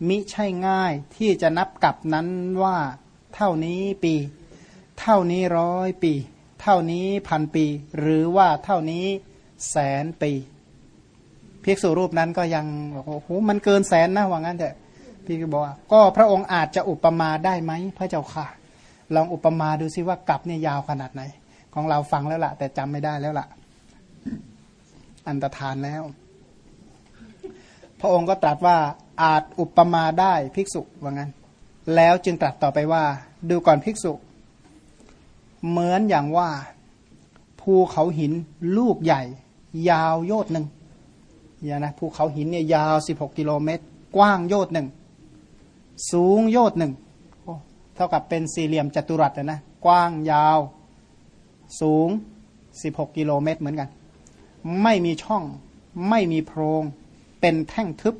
มิใช่ง่ายที่จะนับกับนั้นว่า เท่านี้ปี เท่านี้ร้อยปี เท่านี้พันปี หรือว่าเท่านี้แสนปีภิกษุรูปนั้นก็ยังโอ้โหมันเกินแสนนะว่างั้นเถอะพี่ก็บอกว่าก็พระองค์อาจจะอุปมาได้ไหมพระเจ้าค่ะ ลองอุปมาดูซิว่ากับเนี่ยยาวขนาดไหน ของเราฟังแล้วละ่ะ แต่จำไม่ได้แล้วละ่ะ อันตรธานแล้ว พระองค์ก็ตรัสว่าอาจอุปมาได้ภิกษุว่างั้น แล้วจึงตรัสต่อไปว่า ดูก่อนภิกษุ เหมือนอย่างว่าภูเขาหินลูกใหญ่ ยาวโยดหนึ่งเนี่ยนะภูเขาหินเนี่ยยาวสิบหกกิโลเมตร กว้างโยดหนึ่งสูงโยดหนึ่ง เท่ากับเป็นสี่เหลี่ยมจัตุรัสนะกว้างยาวสูงสิบหกกิโลเมตรเหมือนกัน ไม่มีช่อง ไม่มีโพรง เป็นแท่งทึบ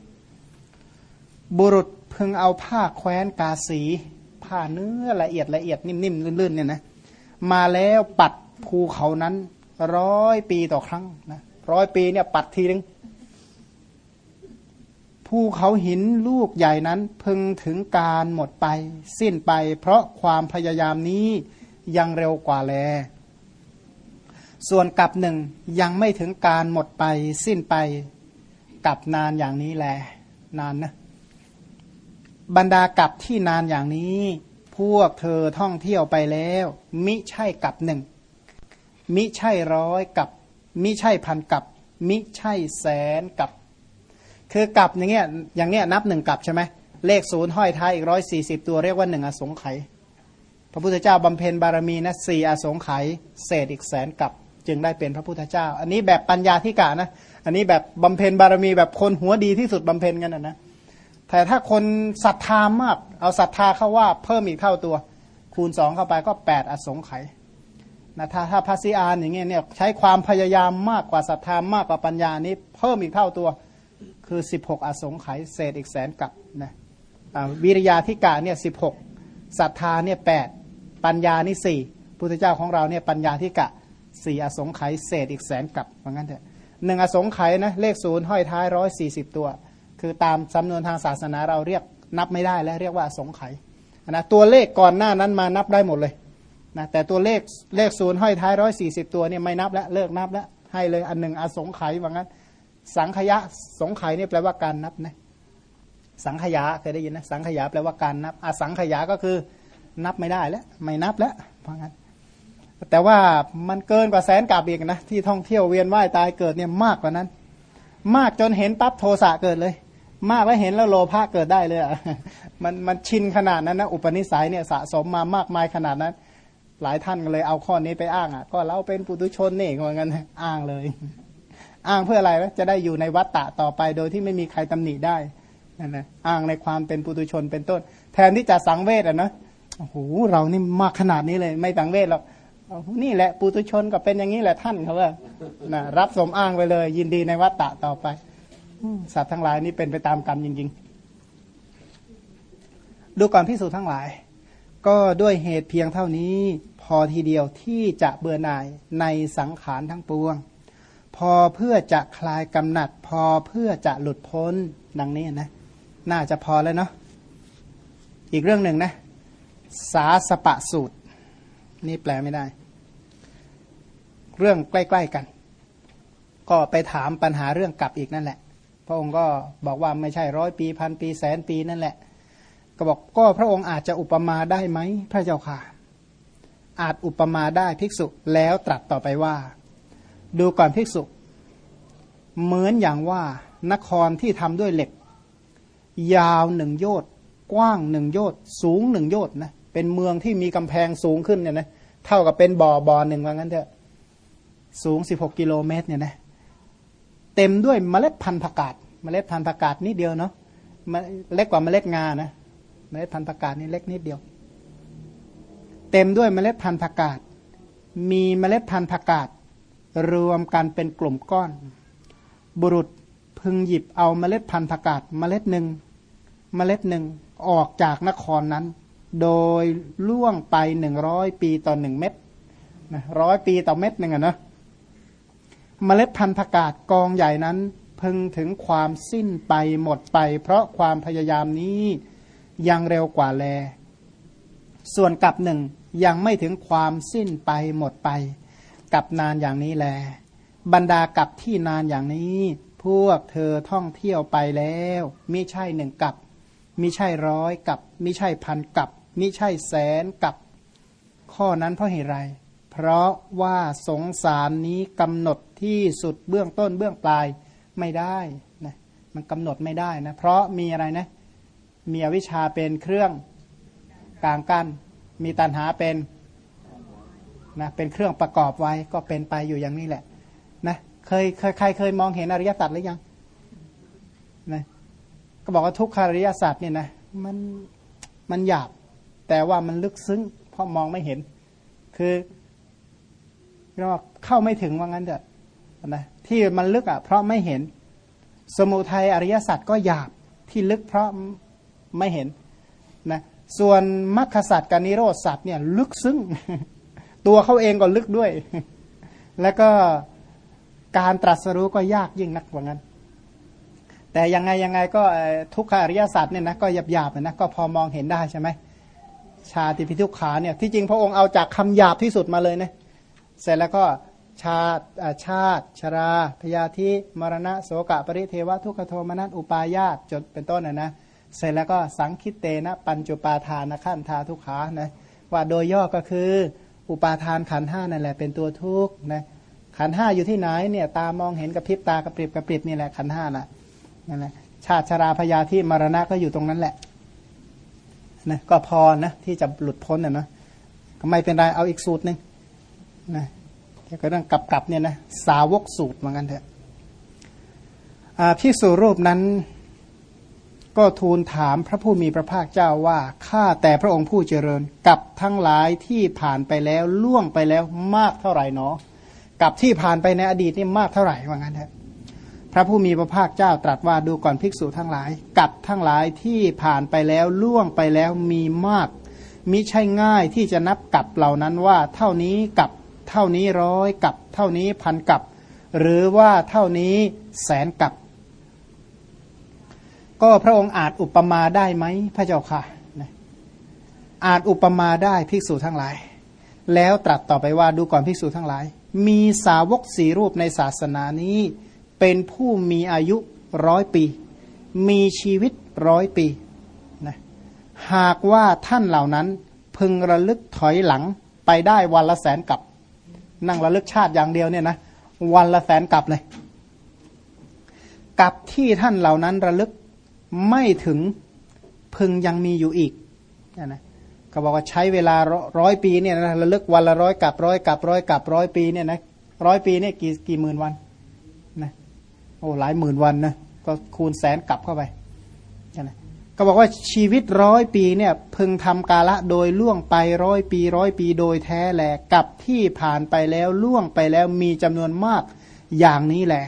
บุรุษพึงเอาผ้าแคว้นกาสี ผ้าเนื้อละเอียดละเอียดนิ่มๆลื่นๆเนี่ยนะมาแล้วปัดภูเขานั้นร้อยปีต่อครั้งนะร้อยปีเนี่ยปัดทีนึง ภูเขาหินลูกใหญ่นั้นพึงถึงการหมดไป สิ้นไป เพราะความพยายามนี้ยังเร็วกว่าแล ส่วนกับหนึ่งยังไม่ถึงการหมดไป สิ้นไปกับนานอย่างนี้แล นานนะบรรดากับที่นานอย่างนี้ พวกเธอท่องเที่ยวไปแล้ว มิใช่กับหนึ่งมิใช่ร้อยกับ มิใช่พันกับ มิใช่แสนกับ คือกลับอย่างเงี้ยอย่างเงี้ยนับหนึ่งกลับใช่ไหมเลขศูนย์ห้อยท้ายอีกร้อยสี่สิบตัวเรียกว่าหนึ่งอสงไขยพระพุทธเจ้าบำเพ็ญบารมีนะสี่อสงไขยเศษอีกแสนกลับ จึงได้เป็นพระพุทธเจ้า อันนี้แบบปัญญาธิกะนะ อันนี้แบบบำเพ็ญบารมีแบบคนหัวดีที่สุดบำเพ็ญกันนะนะแต่ถ้าคนศรัทธามาก เอาศรัทธาเข้าว่าเพิ่มอีกเท่าตัว คูณสองเข้าไปก็แปดอสงไขยนะถ้าถ้าพระสิอานอย่างเงี้ยเนี่ยใช้ความพยายามมากกว่าศรัทธามากกว่าปัญญานี้เพิ่มอีกเท่าตัว คือ 16 อสงไขยเศษอีกแสนกับนะวิริยาธิกาเนี่ยสิศรัทธาเนี่ยแปัญญานี่สี่พุทธเจ้าของเราเนี่ยปัญญาธิกะสี่อสงไขยเศษอีกแสนกับเหมือนกันเถอะหนึ่งอสงไขยนะเลขศูนย์ห้อยท้ายร้อยสี่สิบตัว คือตามสำนวนทางศาสนาเราเรียกนับไม่ได้แล้วเรียกว่าอสงไขยนะตัวเลขก่อนหน้านั้นมานับได้หมดเลยนะแต่ตัวเลขเลขศูนย์ห้อยท้ายร้อยสี่สิบตัวเนี่ยไม่นับแล้วเลิกนับแล้วให้เลยอันหนึ่งอสงไขยว่างั้น สังขยะสงไขยนี่แปลว่าการนับนะสังขยาเคยได้ยินนะสังขยาแปลว่าการนับอสังขยาก็คือนับไม่ได้แล้ว ไม่นับแล้วเพราะงั้น แต่ว่ามันเกินกว่าแสนกาบอีกนะที่ท่องเที่ยวเวียนว่ายตายเกิดเนี่ยมากกว่านั้น มากจนเห็นปั๊บโทสะเกิดเลย มากแล้วเห็นแล้วโลภะเกิดได้เลยอะมันมันชินขนาดนั้นนะอุปนิสัยเนี่ยสะสมมามากมายขนาดนั้น หลายท่านก็เลยเอาข้อนี้ไปอ้างอะ ก็เราเป็นปุถุชนนี่เหมือนกันอ้างเลย อ้างเพื่ออะไรวะจะได้อยู่ในวัฏฏะต่อไปโดยที่ไม่มีใครตำหนิได้นั่นนะอ้างในความเป็นปุตุชนเป็นต้น แทนที่จะสังเวชอะนะโอ้โหเรานี่มากขนาดนี้เลย ไม่สังเวชหรอกนี่แหละปุตุชนก็เป็นอย่างนี้แหละท่านเขาว่านะรับสมอ้างไปเลย ยินดีในวัฏฏะต่อไปสัตว์ทั้งหลายนี่เป็นไปตามกรรมจริง ๆ ดูก่อนพิสูจน์ทั้งหลาย ก็ด้วยเหตุเพียงเท่านี้ พอทีเดียวที่จะเบื่อหน่ายในสังขารทั้งปวง พอเพื่อจะคลายกำหนัด พอเพื่อจะหลุดพ้นดังนี้นะ น่าจะพอแล้วเนาะอีกเรื่องหนึ่งนะสาสปะสูตร นี่แปลไม่ได้ เรื่องใกล้ ๆกัน ก็ไปถามปัญหาเรื่องกลับอีกนั่นแหละ พระองค์ก็บอกว่าไม่ใช่ร้อยปีพันปีแสนปีนั่นแหละ ก็บอกก็พระองค์อาจจะอุปมาได้ไหมพระเจ้าค่ะ อาจอุปมาได้ภิกษุแล้วตรัสต่อไปว่า ดูก่อนภิกษุ เหมือนอย่างว่านครที่ทำด้วยเหล็ก ยาวหนึ่งโยชน์กว้างหนึ่งโยชน์สูงหนึ่งโยชน์นะเป็นเมืองที่มีกำแพงสูงขึ้นเนี่ยนะเท่ากับเป็นบ่อบ่อหนึ่งว่างั้นเถอะสูงสิบหกกิโลเมตรเนี่ยนะเต็มด้วยเมล็ดพันธุ์ผักกาดเมล็ดพันธุ์ผักกาดนิดเดียวเนาะเล็กกว่าเมล็ดงานะเมล็ดพันธุ์ผักกาดนี่เล็กนิดเดียว เต็มด้วยเมล็ดพันธุ์ผักกาดมีเมล็ดพันธุ์ผักกาด รวมกันเป็นกลุ่มก้อน บุรุษพึงหยิบเอาเมล็ดพันธุ์ผักกาดเมล็ดหนึ่งเมล็ดหนึ่งออกจากนครนั้น โดยล่วงไปหนึ่งร้อยปีต่อหนึ่งเม็ดนะร้อยปีต่อเม็ดหนึ่งอะนะเมล็ดพันธุ์ผักกาดกองใหญ่นั้นพึงถึงความสิ้นไปหมดไป เพราะความพยายามนี้ยังเร็วกว่าแล ส่วนกับหนึ่งยังไม่ถึงความสิ้นไปหมดไป กับนานอย่างนี้แล บรรดากับที่นานอย่างนี้ พวกเธอท่องเที่ยวไปแล้วมิใช่หนึ่งกับมิใช่ร้อยกับมิใช่พันกับมิใช่แสนกับ ข้อนั้นเพราะเหตุไร เพราะว่าสงสารนี้กำหนดที่สุดเบื้องต้นเบื้องปลายไม่ได้นะมันกำหนดไม่ได้นะ เพราะมีอะไรนะมีอวิชชาเป็นเครื่องกลางกัน้นมีตัณหาเป็น นะเป็นเครื่องประกอบไว้ก็เป็นไปอยู่อย่างนี้แหละนะเคยเคยใครเคยมองเห็นอริยสัจหรือยังนะก็บอกว่าทุกขาริยสัจเนี่ยนะมันมันหยาบ แต่ว่ามันลึกซึ้งเพราะมองไม่เห็น คือเรียกว่าเข้าไม่ถึงว่างั้นเถอะนะที่มันลึกอะ เพราะไม่เห็น สมุทัยอริยสัจก็หยาบที่ลึกเพราะไม่เห็นนะส่วนมรรคสัจกับนิโรธสัจเนี่ยลึกซึ้ง ตัวเขาเองก็ลึกด้วย แล้วก็การตรัสรู้ก็ยากยิ่งนักกว่างั้น แต่ยังไงยังไงก็ทุกขอริยสัจเนี่ยนะก็หยาบหยาบนะก็พอมองเห็นได้ใช่ไหมชาติพิทุกขาเนี่ยที่จริงพระองค์เอาจากคำหยาบที่สุดมาเลยนะเสร็จแล้วก็ชาติชาติ ชรา พยาธิมรณะโสกะปริเทวทุกขโทมนัสอุปายาตจนเป็นต้นนะนะเสร็จแล้วก็สังคิตเตนะ ปัญจุปาทานขั้นทาทุกขานะว่าโดยย่อก็คือ อุปาทานขันห้านั่นแหละเป็นตัวทุกข์นะขันห้าอยู่ที่ไหนเนี่ยตามองเห็นกับพริบตากระปริบกระปริบนี่แหละขันห้าน่ะนั่นแหละชาติชราพยาธิมรณะก็อยู่ตรงนั้นแหละนะก็พอนะที่จะหลุดพ้นนะนะก็ไม่เป็นไรเอาอีกสูตรหนึ่งนะเกี่ยวกับเรื่องกับกับเนี่ยนะสาวกสูตรเหมือนกันเถอะพิสูรูปนั้น ก็ทูลถามพระผู้มีพระภาคเจ้าว่าข้าแต่พระองค์ผู้เจริญกับทั้งหลายที่ผ่านไปแล้วล่วงไปแล้วมากเท่าไหร่เนาะกับที่ผ่านไปในอดีตนี่มากเท่าไหร่ว่างั้นเถอะพระผู้มีพระภาคเจ้าตรัสว่าดูก่อนภิกษุทั้งหลาย กับทั้งหลายที่ผ่านไปแล้วล่วงไปแล้วมีมากมิใช่ง่ายที่จะนับกับเหล่านั้นว่า เท่านี้กับเท่านี้ร้อยกับ เท่านี้พันกับ หรือว่าเท่านี้แสนกับ ก็พระองค์อาจอุปมาได้ไหมพระเจ้าค่ะอาจอุปมาได้ภิกษุทั้งหลาย แล้วตรัสต่อไปว่าดูก่อนภิกษุทั้งหลาย มีสาวกสีรูปในศาสนานี้เป็นผู้มีอายุร้อยปี มีชีวิตร้อยปีนะหากว่าท่านเหล่านั้นพึงระลึกถอยหลังไปได้วันละแสนกับ นั่งระลึกชาติอย่างเดียวเนี่ยนะวันละแสนกับเลยกับที่ท่านเหล่านั้นระลึก ไม่ถึงพึงยังมีอยู่อีกนะก็บอกว่าใช้เวลาร้อยปีเนี่ยนะระลึกวันละร้อยกับร้อยกับร้อยกับร้อยปีเนี่ยนะร้อยปีเนี่ยกี่กี่หมื่นวันนะโอ้หลายหมื่นวันนะก็คูณแสนกลับเข้าไปนะก็บอกว่าชีวิตร้อยปีเนี่ยพึงทำกาละโดยล่วงไปร้อยปีร้อยปีโดยแท้แหละกับที่ผ่านไปแล้วล่วงไปแล้วมีจำนวนมากอย่างนี้แหละ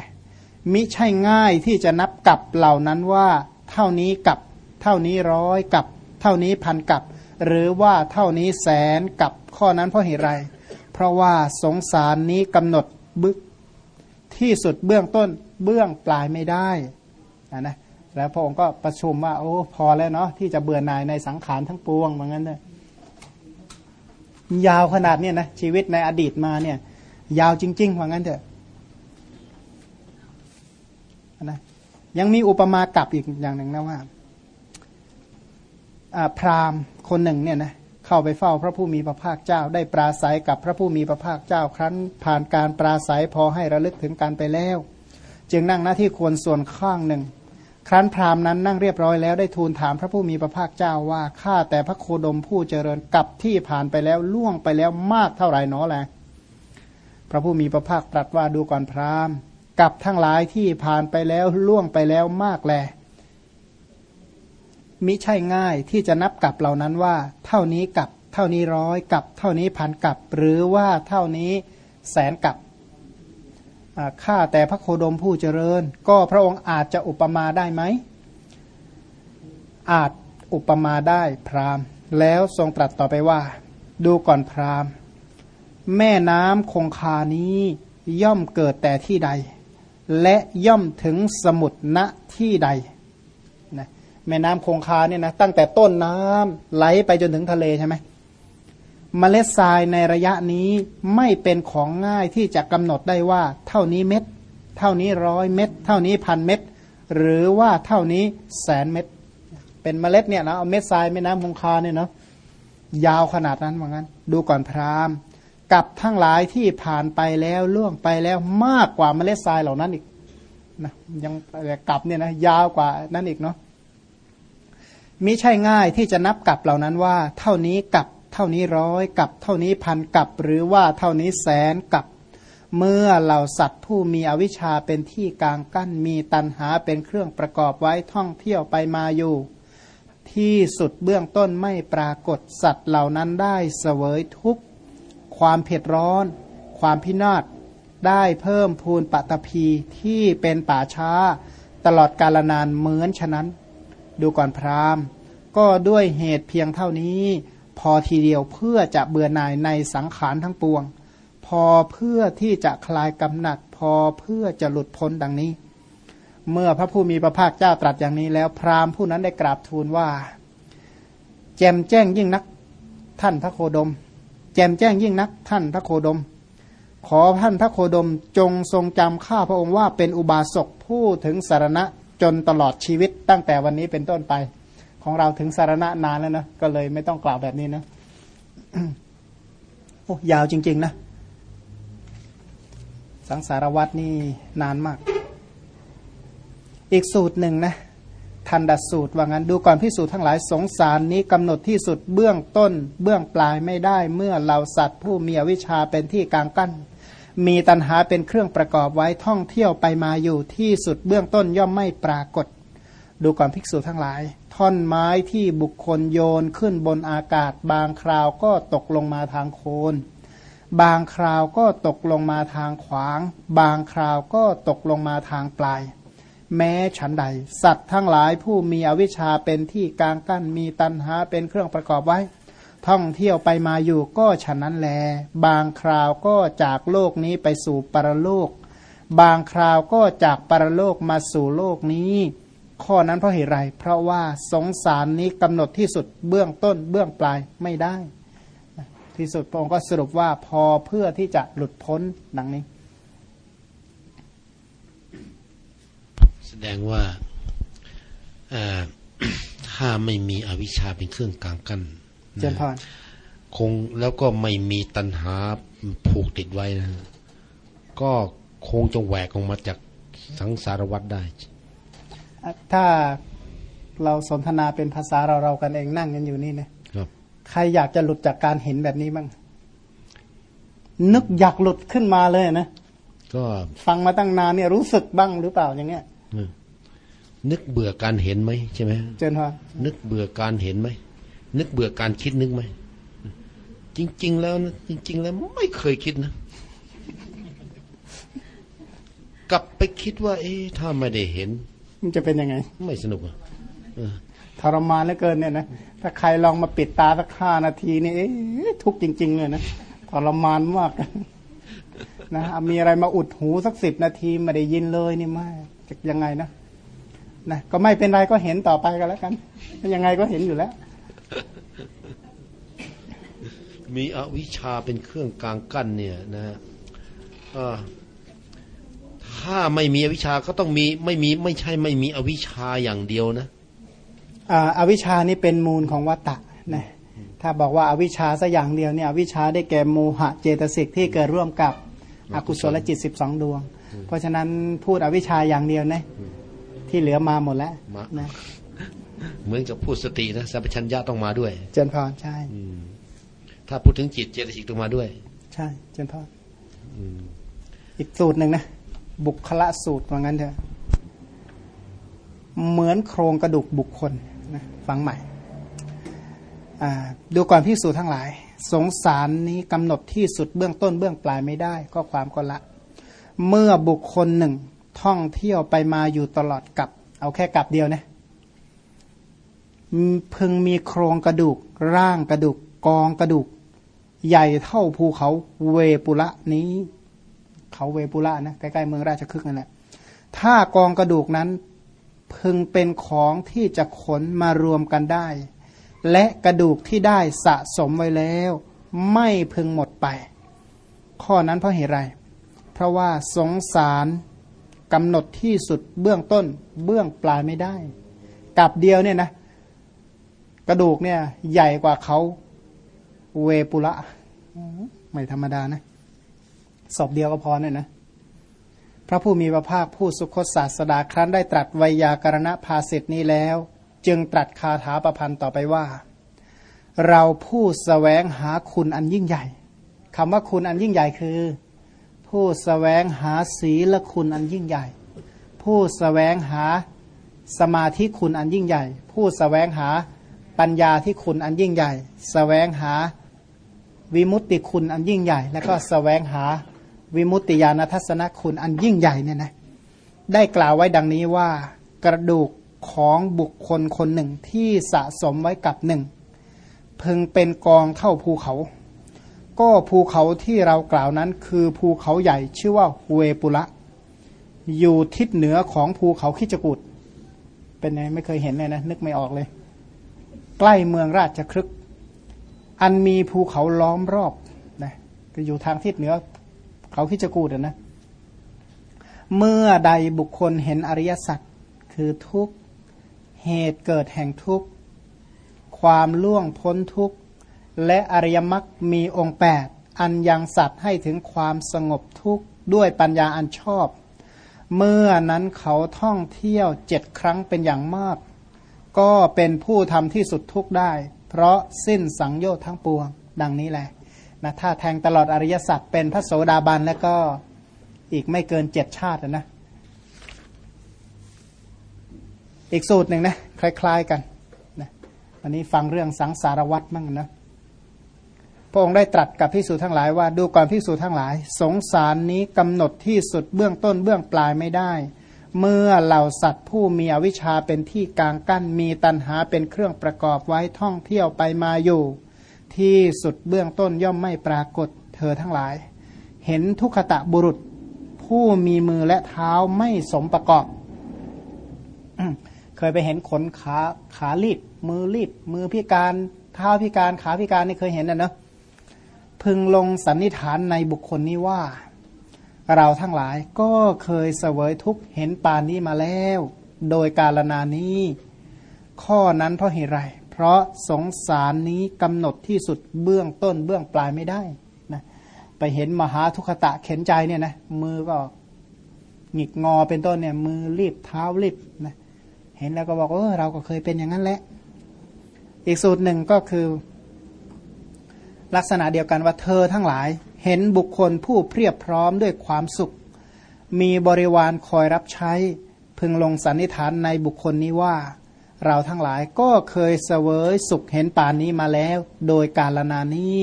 มิใช่ง่ายที่จะนับกับเหล่านั้นว่า เท่านี้กับ เท่านี้ร้อยกับ เท่านี้พันกับ หรือว่าเท่านี้แสนกับข้อนั้นเพราะเหตุไร เพราะว่าสงสารนี้กำหนดบึกที่สุดเบื้องต้นเบื้องปลายไม่ได้นะนะแล้วพระองค์ก็ประชุมว่าโอ้พอแล้วเนาะที่จะเบื่อหน่ายในสังขารทั้งปวงเหมือนกันเลยยาวขนาดเนี้ยนะชีวิตในอดีตมาเนี่ย ยาวจริงๆว่างั้นเถอะ ยังมีอุปมากับอีกอย่างหนึ่งนะว่าพราหมณ์คนหนึ่งเนี่ยนะเข้าไปเฝ้าพระผู้มีพระภาคเจ้า ได้ปราศัยกับพระผู้มีพระภาคเจ้า ครั้นผ่านการปราศัยพอให้ระลึกถึงการไปแล้ว จึงนั่งหน้าที่ควรส่วนข้างหนึ่ง ครั้นพราหมณ์นั้นนั่งเรียบร้อยแล้วได้ทูลถามพระผู้มีพระภาคเจ้าว่าข้าแต่พระโคดมผู้เจริญกับที่ผ่านไปแล้วล่วงไปแล้วมากเท่าไหร่นอแหละพระผู้มีพระภาคตรัสว่าดูก่อนพราหมณ์ กับทั้งหลายที่ผ่านไปแล้วล่วงไปแล้วมากแล มิใช่ง่ายที่จะนับกับเหล่านั้นว่า เท่านี้กับ เท่านี้ร้อยกับ เท่านี้พันกับ หรือว่าเท่านี้แสนกับข้าแต่พระโคดมผู้เจริญ ก็พระองค์อาจจะอุปมาได้ไหม อาจอุปมาได้พรามแล้วทรงตรัสต่อไปว่า ดูก่อนพรามแม่น้ำคงคานี้ย่อมเกิดแต่ที่ใด และย่อมถึงสมุทรณที่ใดนะแม่น้ำคงคาเนี่ยนะตั้งแต่ต้นน้ำไหลไปจนถึงทะเลใช่ไหมมเมล็ดทรายในระยะนี้ไม่เป็นของง่ายที่จะกำหนดได้ว่า เท่านี้เม็ด เท่านี้ร้อยเม็ด เท่านี้พันเม็ด หรือว่าเท่านี้แสนเม็ด เป็นเมล็ดเนี่ยนะเอาเม็ดทรายแม่น้ำคงคาเนี่ยเนาะยาวขนาดนั้นเหมือนกันดูก่อนพราหมณ์ กับทั้งหลายที่ผ่านไปแล้วล่วงไปแล้วมากกว่าเมล็ดทรายเหล่านั้นอีกนะยังกลับเนี่ยนะยาวกว่านั้นอีกเนาะมิใช่ง่ายที่จะนับกับเหล่านั้นว่า เท่านี้กับเท่านี้ร้อยกับเท่านี้พันกับ หรือว่าเท่านี้แสนกับเมื่อเหล่าสัตว์ผู้มีอวิชชาเป็นที่กลางกั้นมีตันหาเป็นเครื่องประกอบไว้ท่องเที่ยวไปมาอยู่ ที่สุดเบื้องต้นไม่ปรากฏสัตว์เหล่านั้นได้เสวยทุก ความเผ็ดร้อน ความพินาศได้เพิ่มพูนปัตภีที่เป็นป่าช้า ตลอดกาลนานเหมือนฉะนั้น ดูก่อนพราหมณ์ ก็ด้วยเหตุเพียงเท่านี้ พอทีเดียวเพื่อจะเบื่อหน่ายในสังขารทั้งปวง พอเพื่อที่จะคลายกำหนัด พอเพื่อจะหลุดพ้นดังนี้ เมื่อพระผู้มีพระภาคเจ้าตรัสอย่างนี้แล้วพราหมณ์ผู้นั้นได้กราบทูลว่า แจมแจ้งยิ่งนักท่านพระโคดม จมแจ้งยิ่งนักท่านพระโคดม ขอท่านพระโคดมจงทรงจำข้าพระองค์ว่าเป็นอุบาสกผู้ถึงสารณะจนตลอดชีวิตตั้งแต่วันนี้เป็นต้นไป ของเราถึงสารณะนานแล้วนะก็เลยไม่ต้องกล่าวแบบนี้นะโอ้ยาวจริง ๆ นะ สังสารวัตนี่นานมาก อีกสูตรหนึ่งนะ ทันดสูตรว่างั้นดูก่อนพิสูจน์ทั้งหลายสงสารนี้กำหนดที่สุดเบื้องต้น เบื้องปลายไม่ได้เมื่อเหล่าสัตว์ ผู้มีวิชาเป็นที่กลางกั้น มีตัณหาเป็นเครื่องประกอบไว้ท่องเที่ยวไปมาอยู่ที่สุดเบื้องต้นย่อมไม่ปรากฏ ดูก่อนภิกษุทั้งหลาย ท่อนไม้ที่บุคคลโยนขึ้นบนอากาศ บางคราวก็ตกลงมาทางโคนบางคราวก็ตกลงมาทางขวาง บางคราวก็ตกลงมาทางปลาย แม้ฉันใด สัตว์ทั้งหลายผู้มีอวิชชาเป็นที่กลางกั้นมีตันหาเป็นเครื่องประกอบไว้ ท่องเที่ยวไปมาอยู่ก็ฉะนั้นแล บางคราวก็จากโลกนี้ไปสู่ปรโลก บางคราวก็จากปรโลกมาสู่โลกนี้ ข้อนั้นเพราะเหตุไร เพราะว่าสงสารนี้กำหนดที่สุดเบื้องต้นเบื้องปลายไม่ได้ ที่สุดพระองค์ก็สรุปว่าพอเพื่อที่จะหลุดพ้นดังนี้แส ดงว่าถ้าไม่มีอวิชชาเป็นเครื่องกลางกั้นเจนพรคงแล้วก็ไม่มีตัณหาผูกติดไว้นะ ก็คงจะแหวกออกมาจากสังสารวัฏได้ ถ้าเราสนทนาเป็นภาษาเราเรากันเองนั่งกันอยู่นี่เนี่ยใครอยากจะหลุดจากการเห็นแบบนี้บ้าง นึกอยากหลุดขึ้นมาเลยนะ ก็ฟังมาตั้งนานเนี่ยรู้สึกบ้างหรือเปล่าอย่างเงี้ย นึกเบื่อการเห็นไหมใช่ไหมเจนฮะนึกเบื่อการเห็นไหมนึกเบื่อการคิดนึกไหมจริง ๆ แล้วนะจริง ๆ แล้วไม่เคยคิดนะกลับไปคิดว่า เอ๊ะถ้าไม่ได้เห็น มันจะเป็นยังไง ไม่สนุกอะทรมานเหลือเกินเนี่ยนะถ้าใครลองมาปิดตาสักห้านาทีนี่เอ๊ะทุกจริง ๆ เลยนะทรมานมากนะมีอะไรมาอุดหูสักสิบนาทีไม่ได้ยินเลยนี่ไม่ จะยังไงนะนะก็ไม่เป็นไรก็เห็นต่อไปกันแล้วกัน ยังไงก็เห็นอยู่แล้ว มีอวิชชาเป็นเครื่องกลางกั้นเนี่ยนะถ้าไม่มีอวิชชาก็ต้องมีไม่มีไม่ใช่ไม่มีอวิชชาอย่างเดียวนะอวิชชานี่เป็นมูลของวัตตะนะถ้าบอกว่าอาวิชชาสักอย่างเดียวเนี่ยอวิชชาได้แก่โมหะเจตสิกที่เกิดร่วมกับอกุศลจิตสิบสองดวง เพราะฉะนั้นพูดอวิชชาอย่างเดียวนะที่เหลือมาหมดแล้วนะเหมือนกับพูดสตินะสัมปชัญญะต้องมาด้วย เจนพรใช่ถ้าพูดถึงจิตเจตสิกต้องมาด้วย ใช่ เจนพรอีกสูตรหนึ่งนะ บุคละสูตรว่างั้นเถอะเหมือนโครงกระดูกบุคคลนะฟังใหม่ดูก่อนพิสูจทั้งหลาย สงสารนี้กำหนดที่สุดเบื้องต้นเบื้องปลายไม่ได้ ก็ความก็ละ เมื่อบุคคลหนึ่ง ท่องเที่ยวไปมาอยู่ตลอดกับ เอาแค่กับเดียวนะพึงมีโครงกระดูก ร่างกระดูก กองกระดูก ใหญ่เท่าภูเขาเวปุระนี้ เขาเวปุระนะใกล้ๆเมืองราชคฤห์นั่นแหละถ้ากองกระดูกนั้นพึงเป็นของที่จะขนมารวมกันได้ และกระดูกที่ได้สะสมไว้แล้ว ไม่พึงหมดไป ข้อนั้นเพราะเหตุไร เพราะว่าสงสารกำหนดที่สุดเบื้องต้นเบื้องปลายไม่ได้กับเดียวเนี่ยนะ กระดูกเนี่ยใหญ่กว่าเขาเวปุระไม่ธรรมดานะศพเดียวก็พอเนี่ยนะ พระผู้มีพระภาคผู้สุคตศาสดาครั้นได้ตรัสไวยากรณภาสิทธินี้แล้ว จึงตรัสคาถาประพันธ์ต่อไปว่า เราผู้สแสวงหาคุณอันยิ่งใหญ่คำว่าคุณอันยิ่งใหญ่คือ ผู้สแสวงหาศีลคุณอันยิ่งใหญ่ ผู้สแสวงหาสมาธิคุณอันยิ่งใหญ่ ผู้สแสวงหาปัญญาที่คุณอันยิ่งใหญ่สแสวงหาวิมุตติคุณอันยิ่งใหญ่ แล้วก็สแสวงหาวิมุตติญาณทัศนคุณอันยิ่งใหญ่เนี่ยนะได้กล่าวไว้ดังนี้ว่ากระดูกของบุคคลคนหนึ่งที่สะสมไว้กับหนึ่งพึงเป็นกองเท่าภูเขา ก็ภูเขาที่เรากล่าวนั้น คือภูเขาใหญ่ชื่อว่าเวปุระ อยู่ทิศเหนือของภูเขาคิจกุฏเป็นไงไม่เคยเห็นเลยนะนึกไม่ออกเลย ใกล้เมืองราชครึก อันมีภูเขาล้อมรอบนะก็อยู่ทางทิศเหนือเขาคิจกูดนะ เมื่อใดบุคคลเห็นอริยสัจคือทุกเหตุเกิดแห่งทุกความล่วงพ้นทุก และอริยมรรคมีองค์แปดอันยังสัตว์ให้ถึงความสงบทุกข์ด้วยปัญญาอันชอบ เมื่อนั้นเขาท่องเที่ยวเจ็ดครั้งเป็นอย่างมาก ก็เป็นผู้ทำที่สุดทุกได้ เพราะสิ้นสังโยชน์ทั้งปวง ดังนี้แหละนะถ้าแทงตลอดอริยสัจเป็นพระโสดาบันแล้วก็อีกไม่เกินเจ็ดชาตินะ อีกสูตรหนึ่งนะ คล้าย ๆกันนะอันนี้ฟังเรื่องสังสารวัตรมั่งนะ พระองค์ได้ตรัสกับพิสูจทั้งหลายว่าดูก่อนพิสูจทั้งหลาย สงสารนี้กำหนดที่สุดเบื้องต้นเบื้องปลายไม่ได้ เมื่อเหล่าสัตว์ผู้มีอวิชชาเป็นที่กลางกั้นมีตันหาเป็นเครื่องประกอบไว้ท่องเที่ยวไปมาอยู่ ที่สุดเบื้องต้นย่อมไม่ปรากฏเธอทั้งหลาย เห็นทุกขตะบุรุษ ผู้มีมือและเท้าไม่สมประกอบ เคยไปเห็นขนขาขาลีดมือลีดมือพิการเท้าพิการขาพิการนี่เคยเห็นนะเนาะ พึงลงสันนิษฐานในบุคคลนี้ว่า เราทั้งหลายก็เคยเสวยทุกเห็นปานนี้มาแล้ว โดยกาลนานี้ ข้อนั้นเพราะเหตุไรเพราะสงสารนี้กำหนดที่สุดเบื้องต้นเบื้องปลายไม่ได้นะไปเห็นมหาทุกตะเข็นใจเนี่ยนะมือก็หงิกงอเป็นต้นเนี่ย มือรีบเท้ารีบนะเห็นแล้วก็บอกเออเราก็เคยเป็นอย่างนั้นแหละ อีกสูตรหนึ่งก็คือ ลักษณะเดียวกันว่าเธอทั้งหลาย เห็นบุคคลผู้เพียบพร้อมด้วยความสุข มีบริวารคอยรับใช้ พึงลงสันนิษฐานในบุคคลนี้ว่า เราทั้งหลายก็เคยเสวยสุขเห็นป่านนี้มาแล้ว โดยกาลนานี้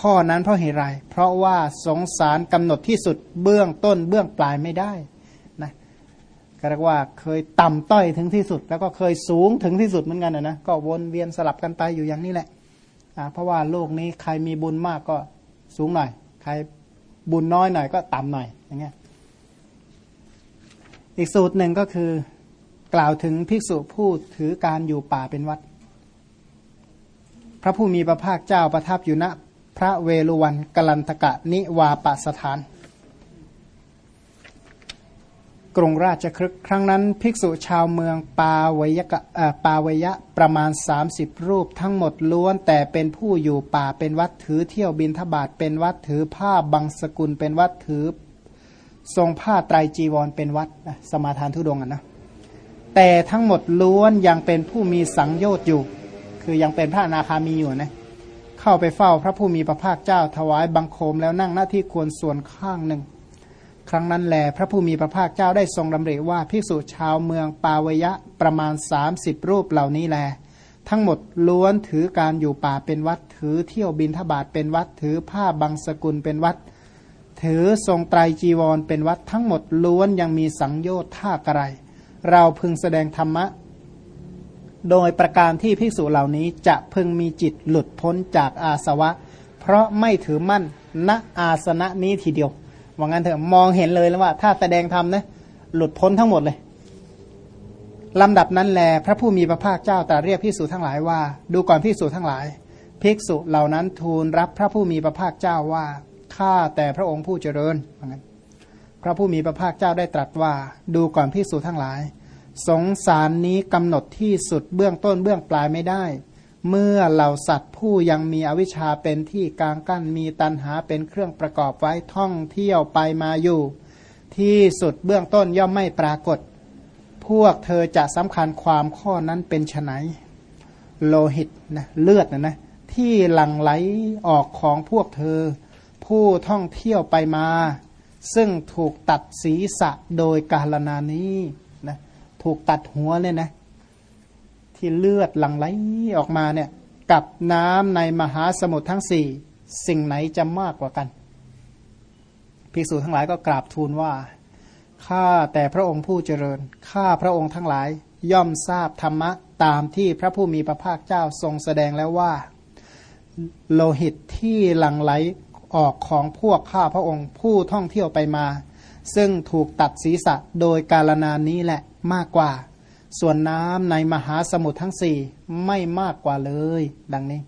ข้อนั้นเพราะเหตุไร เพราะว่าสงสารกำหนดที่สุดเบื้องต้นเบื้องปลายไม่ได้นะก็เรียกว่าเคยต่ำต้อยถึงที่สุด แล้วก็เคยสูงถึงที่สุดเหมือนกันนะก็วนเวียนสลับกันไปอยู่อย่างนี้แหละ เพราะว่าโลกนี้ใครมีบุญมากก็สูงหน่อย ใครบุญน้อยหน่อยก็ต่ำหน่อยอย่างเงี้ยอีกสูตรหนึ่งก็คือกล่าวถึงภิกษุผู้ถือการอยู่ป่าเป็นวัด พระผู้มีพระภาคเจ้าประทับอยู่ณพระเวลุวันกลันตกะนิวาปสถาน กรุงราชครึกครั้งนั้น ภิกษุชาวเมืองปาวยกะปาวยะประมาณ 30 รูปทั้งหมดล้วน แต่เป็นผู้อยู่ป่าเป็นวัดถือเที่ยวบินทบาทเป็นวัดถือผ้าบังสกุลเป็นวัดถือ ทรงผ้าไตรจีวรเป็นวัดสมาทานทุดงอะนะแต่ทั้งหมดล้วนยังเป็นผู้มีสังโยชน์อยู่ คือยังเป็นพระนาคามีอยู่นะเข้าไปเฝ้าพระผู้มีพระภาคเจ้าถวายบังคมแล้วนั่งหน้าที่ควรส่วนข้างหนึ่ง ครั้งนั้นแล พระผู้มีพระภาคเจ้าได้ทรงดำริว่าภิกษุชาวเมืองปาวยะประมาณ 30 รูปเหล่านี้แล ทั้งหมดล้วนถือการอยู่ป่าเป็นวัด ถือเที่ยวบินทบาทเป็นวัด ถือผ้าบางสกุลเป็นวัด ถือทรงไตรจีวรเป็นวัด ทั้งหมดล้วนยังมีสังโยชน์ท่ากระไร เราพึงแสดงธรรมะ โดยประการที่ภิกษุเหล่านี้จะพึงมีจิตหลุดพ้นจากอาสวะ เพราะไม่ถือมั่นณอาสนะนี้ทีเดียว ว่างั้นเถอะมองเห็นเลยแล้วว่า ถ้าแสดงธรรมนะหลุดพ้นทั้งหมดเลยลำดับนั้นแล พระผู้มีพระภาคเจ้าตรัสเรียกภิกษุทั้งหลายว่า ดูก่อนภิกษุทั้งหลาย ภิกษุเหล่านั้นทูลรับพระผู้มีพระภาคเจ้าว่าข้าแต่พระองค์ผู้เจริญว่าไงพระผู้มีพระภาคเจ้าได้ตรัสว่า ดูก่อนภิกษุทั้งหลาย สงสารนี้กำหนดที่สุดเบื้องต้นเบื้องปลายไม่ได้ เมื่อเหล่าสัตว์ผู้ยังมีอวิชชาเป็นที่กลางกั้นมีตันหาเป็นเครื่องประกอบไว้ท่องเที่ยวไปมาอยู่ ที่สุดเบื้องต้นย่อมไม่ปรากฏ พวกเธอจะสำคัญความข้อนั้นเป็นไนโลหิตนะเลือดนะนะที่หลั่งไหลออกของพวกเธอ ผู้ท่องเที่ยวไปมา ซึ่งถูกตัดศีรษะโดยกาลนานี้นะถูกตัดหัวเนี่ยนะ ที่เลือดหลั่งไหลออกมาเนี่ยกับน้ำในมหาสมุทรทั้งสี่สิ่งไหนจะมากกว่ากันภิกษุทั้งหลายก็กราบทูลว่าข้าแต่พระองค์ผู้เจริญข้าพระองค์ทั้งหลายย่อมทราบธรรมะตามที่พระผู้มีพระภาคเจ้าทรงแสดงแล้วว่า โลหิตที่หลั่งไหลออกของพวกข้าพระองค์ผู้ท่องเที่ยวไปมา ซึ่งถูกตัดศีรษะโดยกาลนานนี้แหละมากกว่า ส่วนน้ำในมหาสมุทรทั้งสี่ไม่มากกว่าเลย ดังนี้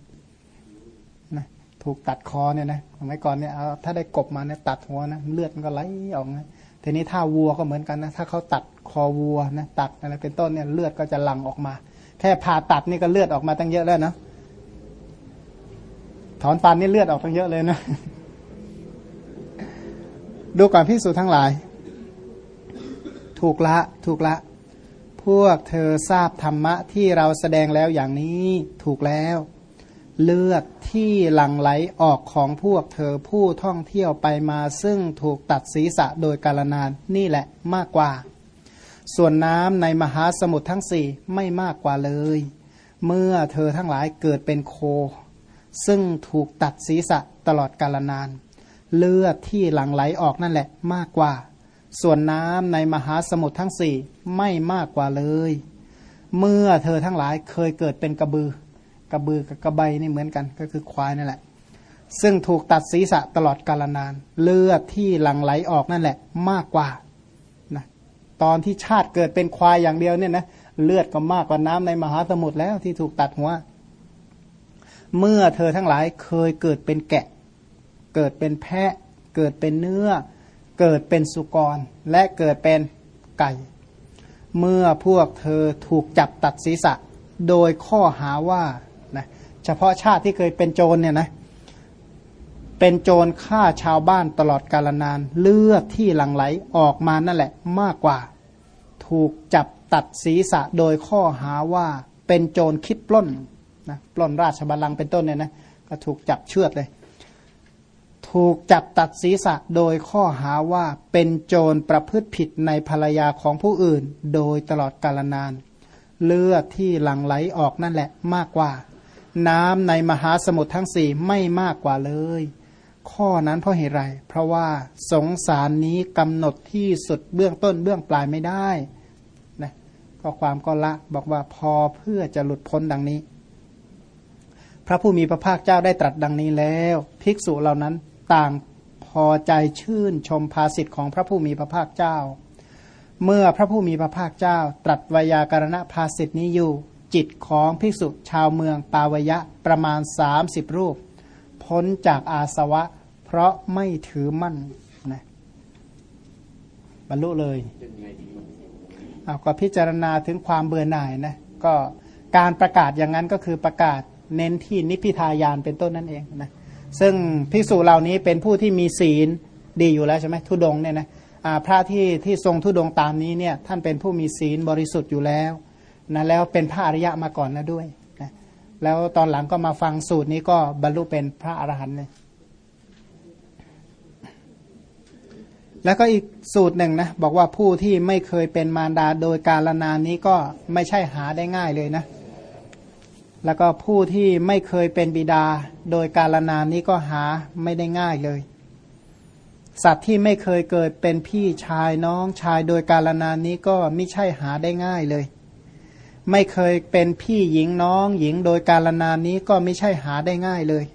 นะถูกตัดคอเนี่ยนะสมัยก่อนเนี่ยเอาถ้าได้กบมาเนี่ยตัดหัวนะเลือดมันก็ไหลออกนะทีนี้ถ้าวัวก็เหมือนกันนะถ้าเขาตัดคอวัวนะตัดอะไรเป็นต้นเนี่ยเลือดก็จะหลั่งออกมา แค่ผ่าตัดนี่ก็เลือดออกมาตั้งเยอะแล้วนะถอนฟันนี่เลือดออกตั้งเยอะเลยนะดูก่อนพิสูจทั้งหลาย ถูกละ ถูกละ พวกเธอทราบธรรมะที่เราแสดงแล้วอย่างนี้ถูกแล้ว เลือดที่หลั่งไหลออกของพวกเธอผู้ท่องเที่ยวไปมาซึ่งถูกตัดศีรษะโดยกาลนานนี่แหละมากกว่า ส่วนน้ำในมหาสมุทรทั้งสี่ไม่มากกว่าเลย เมื่อเธอทั้งหลายเกิดเป็นโค ซึ่งถูกตัดศีรษะตลอดกาลนาน เลือดที่หลั่งไหลออกนั่นแหละมากกว่า ส่วนน้ำในมหาสมุทรทั้งสี่ไม่มากกว่าเลย เมื่อเธอทั้งหลายเคยเกิดเป็นกระบือ กระบือกับกระใบนี่เหมือนกันก็คือควายนั่นแหละ ซึ่งถูกตัดศีรษะตลอดกาลนาน เลือดที่หลั่งไหลออกนั่นแหละ มากกว่านะตอนที่ชาติเกิดเป็นควายอย่างเดียวเนี่ยนะเลือดก็มากกว่าน้ำในมหาสมุทรแล้วที่ถูกตัดหัว เมื่อเธอทั้งหลายเคยเกิดเป็นแกะ เกิดเป็นแพะ เกิดเป็นเนื้อ เกิดเป็นสุกร และเกิดเป็นไก่ เมื่อพวกเธอถูกจับตัดศีรษะ โดยข้อหาว่าเฉพาะชาติที่เคยเป็นโจรเนี่ยนะเป็นโจรฆ่าชาวบ้านตลอดกาลนาน เลือดที่หลั่งไหลออกมานั่นแหละมากกว่า ถูกจับตัดศีรษะโดยข้อหาว่าเป็นโจรคิดปล้นนะปล้นราชบัลลังก์เป็นต้นเนี่ยนะก็ถูกจับเชือดเลย ถูกจับตัดศีรษะโดยข้อหาว่าเป็นโจรประพฤติผิดในภรรยาของผู้อื่น โดยตลอดกาลนาน เลือดที่หลั่งไหลออกนั่นแหละมากกว่า น้ำในมหาสมุทรทั้งสี่ไม่มากกว่าเลย ข้อนั้นเพราะเหตุไร เพราะว่าสงสารนี้กำหนดที่สุดเบื้องต้นเบื้องปลายไม่ได้นะก็ความก็ละบอกว่าพอเพื่อจะหลุดพ้นดังนี้ พระผู้มีพระภาคเจ้าได้ตรัสดังนี้แล้ว ภิกษุเหล่านั้น ต่างพอใจชื่นชมภาสิทธิ์ของพระผู้มีพระภาคเจ้า เมื่อพระผู้มีพระภาคเจ้า ตรัสวยาการณภาสิทธินี้อยู่ จิตของภิกษุชาวเมืองปาวยะประมาณสามสิบรูป พ้นจากอาสวะ เพราะไม่ถือมั่นนะบรรลุเลยเอาก็พิจารณาถึงความเบื่อหน่ายนะก็การประกาศอย่างนั้นก็คือประกาศเน้นที่นิพพิทายานเป็นต้นนั่นเองนะ ซึ่งภิกษุเหล่านี้เป็นผู้ที่มีศีลดีอยู่แล้วใช่ไหมทุดงเนี่ยนะพระที่ที่ทรงทุดงตามนี้เนี่ยท่านเป็นผู้มีศีลบริสุทธิ์อยู่แล้วนะแล้วเป็นพระอริยะมาก่อนแล้วด้วยนะแล้วตอนหลังก็มาฟังสูตรนี้ก็บรรลุเป็นพระอรหันต์เลยแล้วก็อีกสูตรหนึ่งนะบอกว่าผู้ที่ไม่เคยเป็นมารดาโดยการละนานนี้ก็ไม่ใช่หาได้ง่ายเลยนะ แล้วก็ผู้ที่ไม่เคยเป็นบิดา โดยการลนานนี้ก็หาไม่ได้ง่ายเลย สัตว์ที่ไม่เคยเกิดเป็นพี่ชายน้องชายโดยการลนานนี้ก็ไม่ใช่หาได้ง่ายเลย ไม่เคยเป็นพี่หญิงน้องหญิงโดยการลนานนี้ก็ไม่ใช่หาได้ง่ายเลย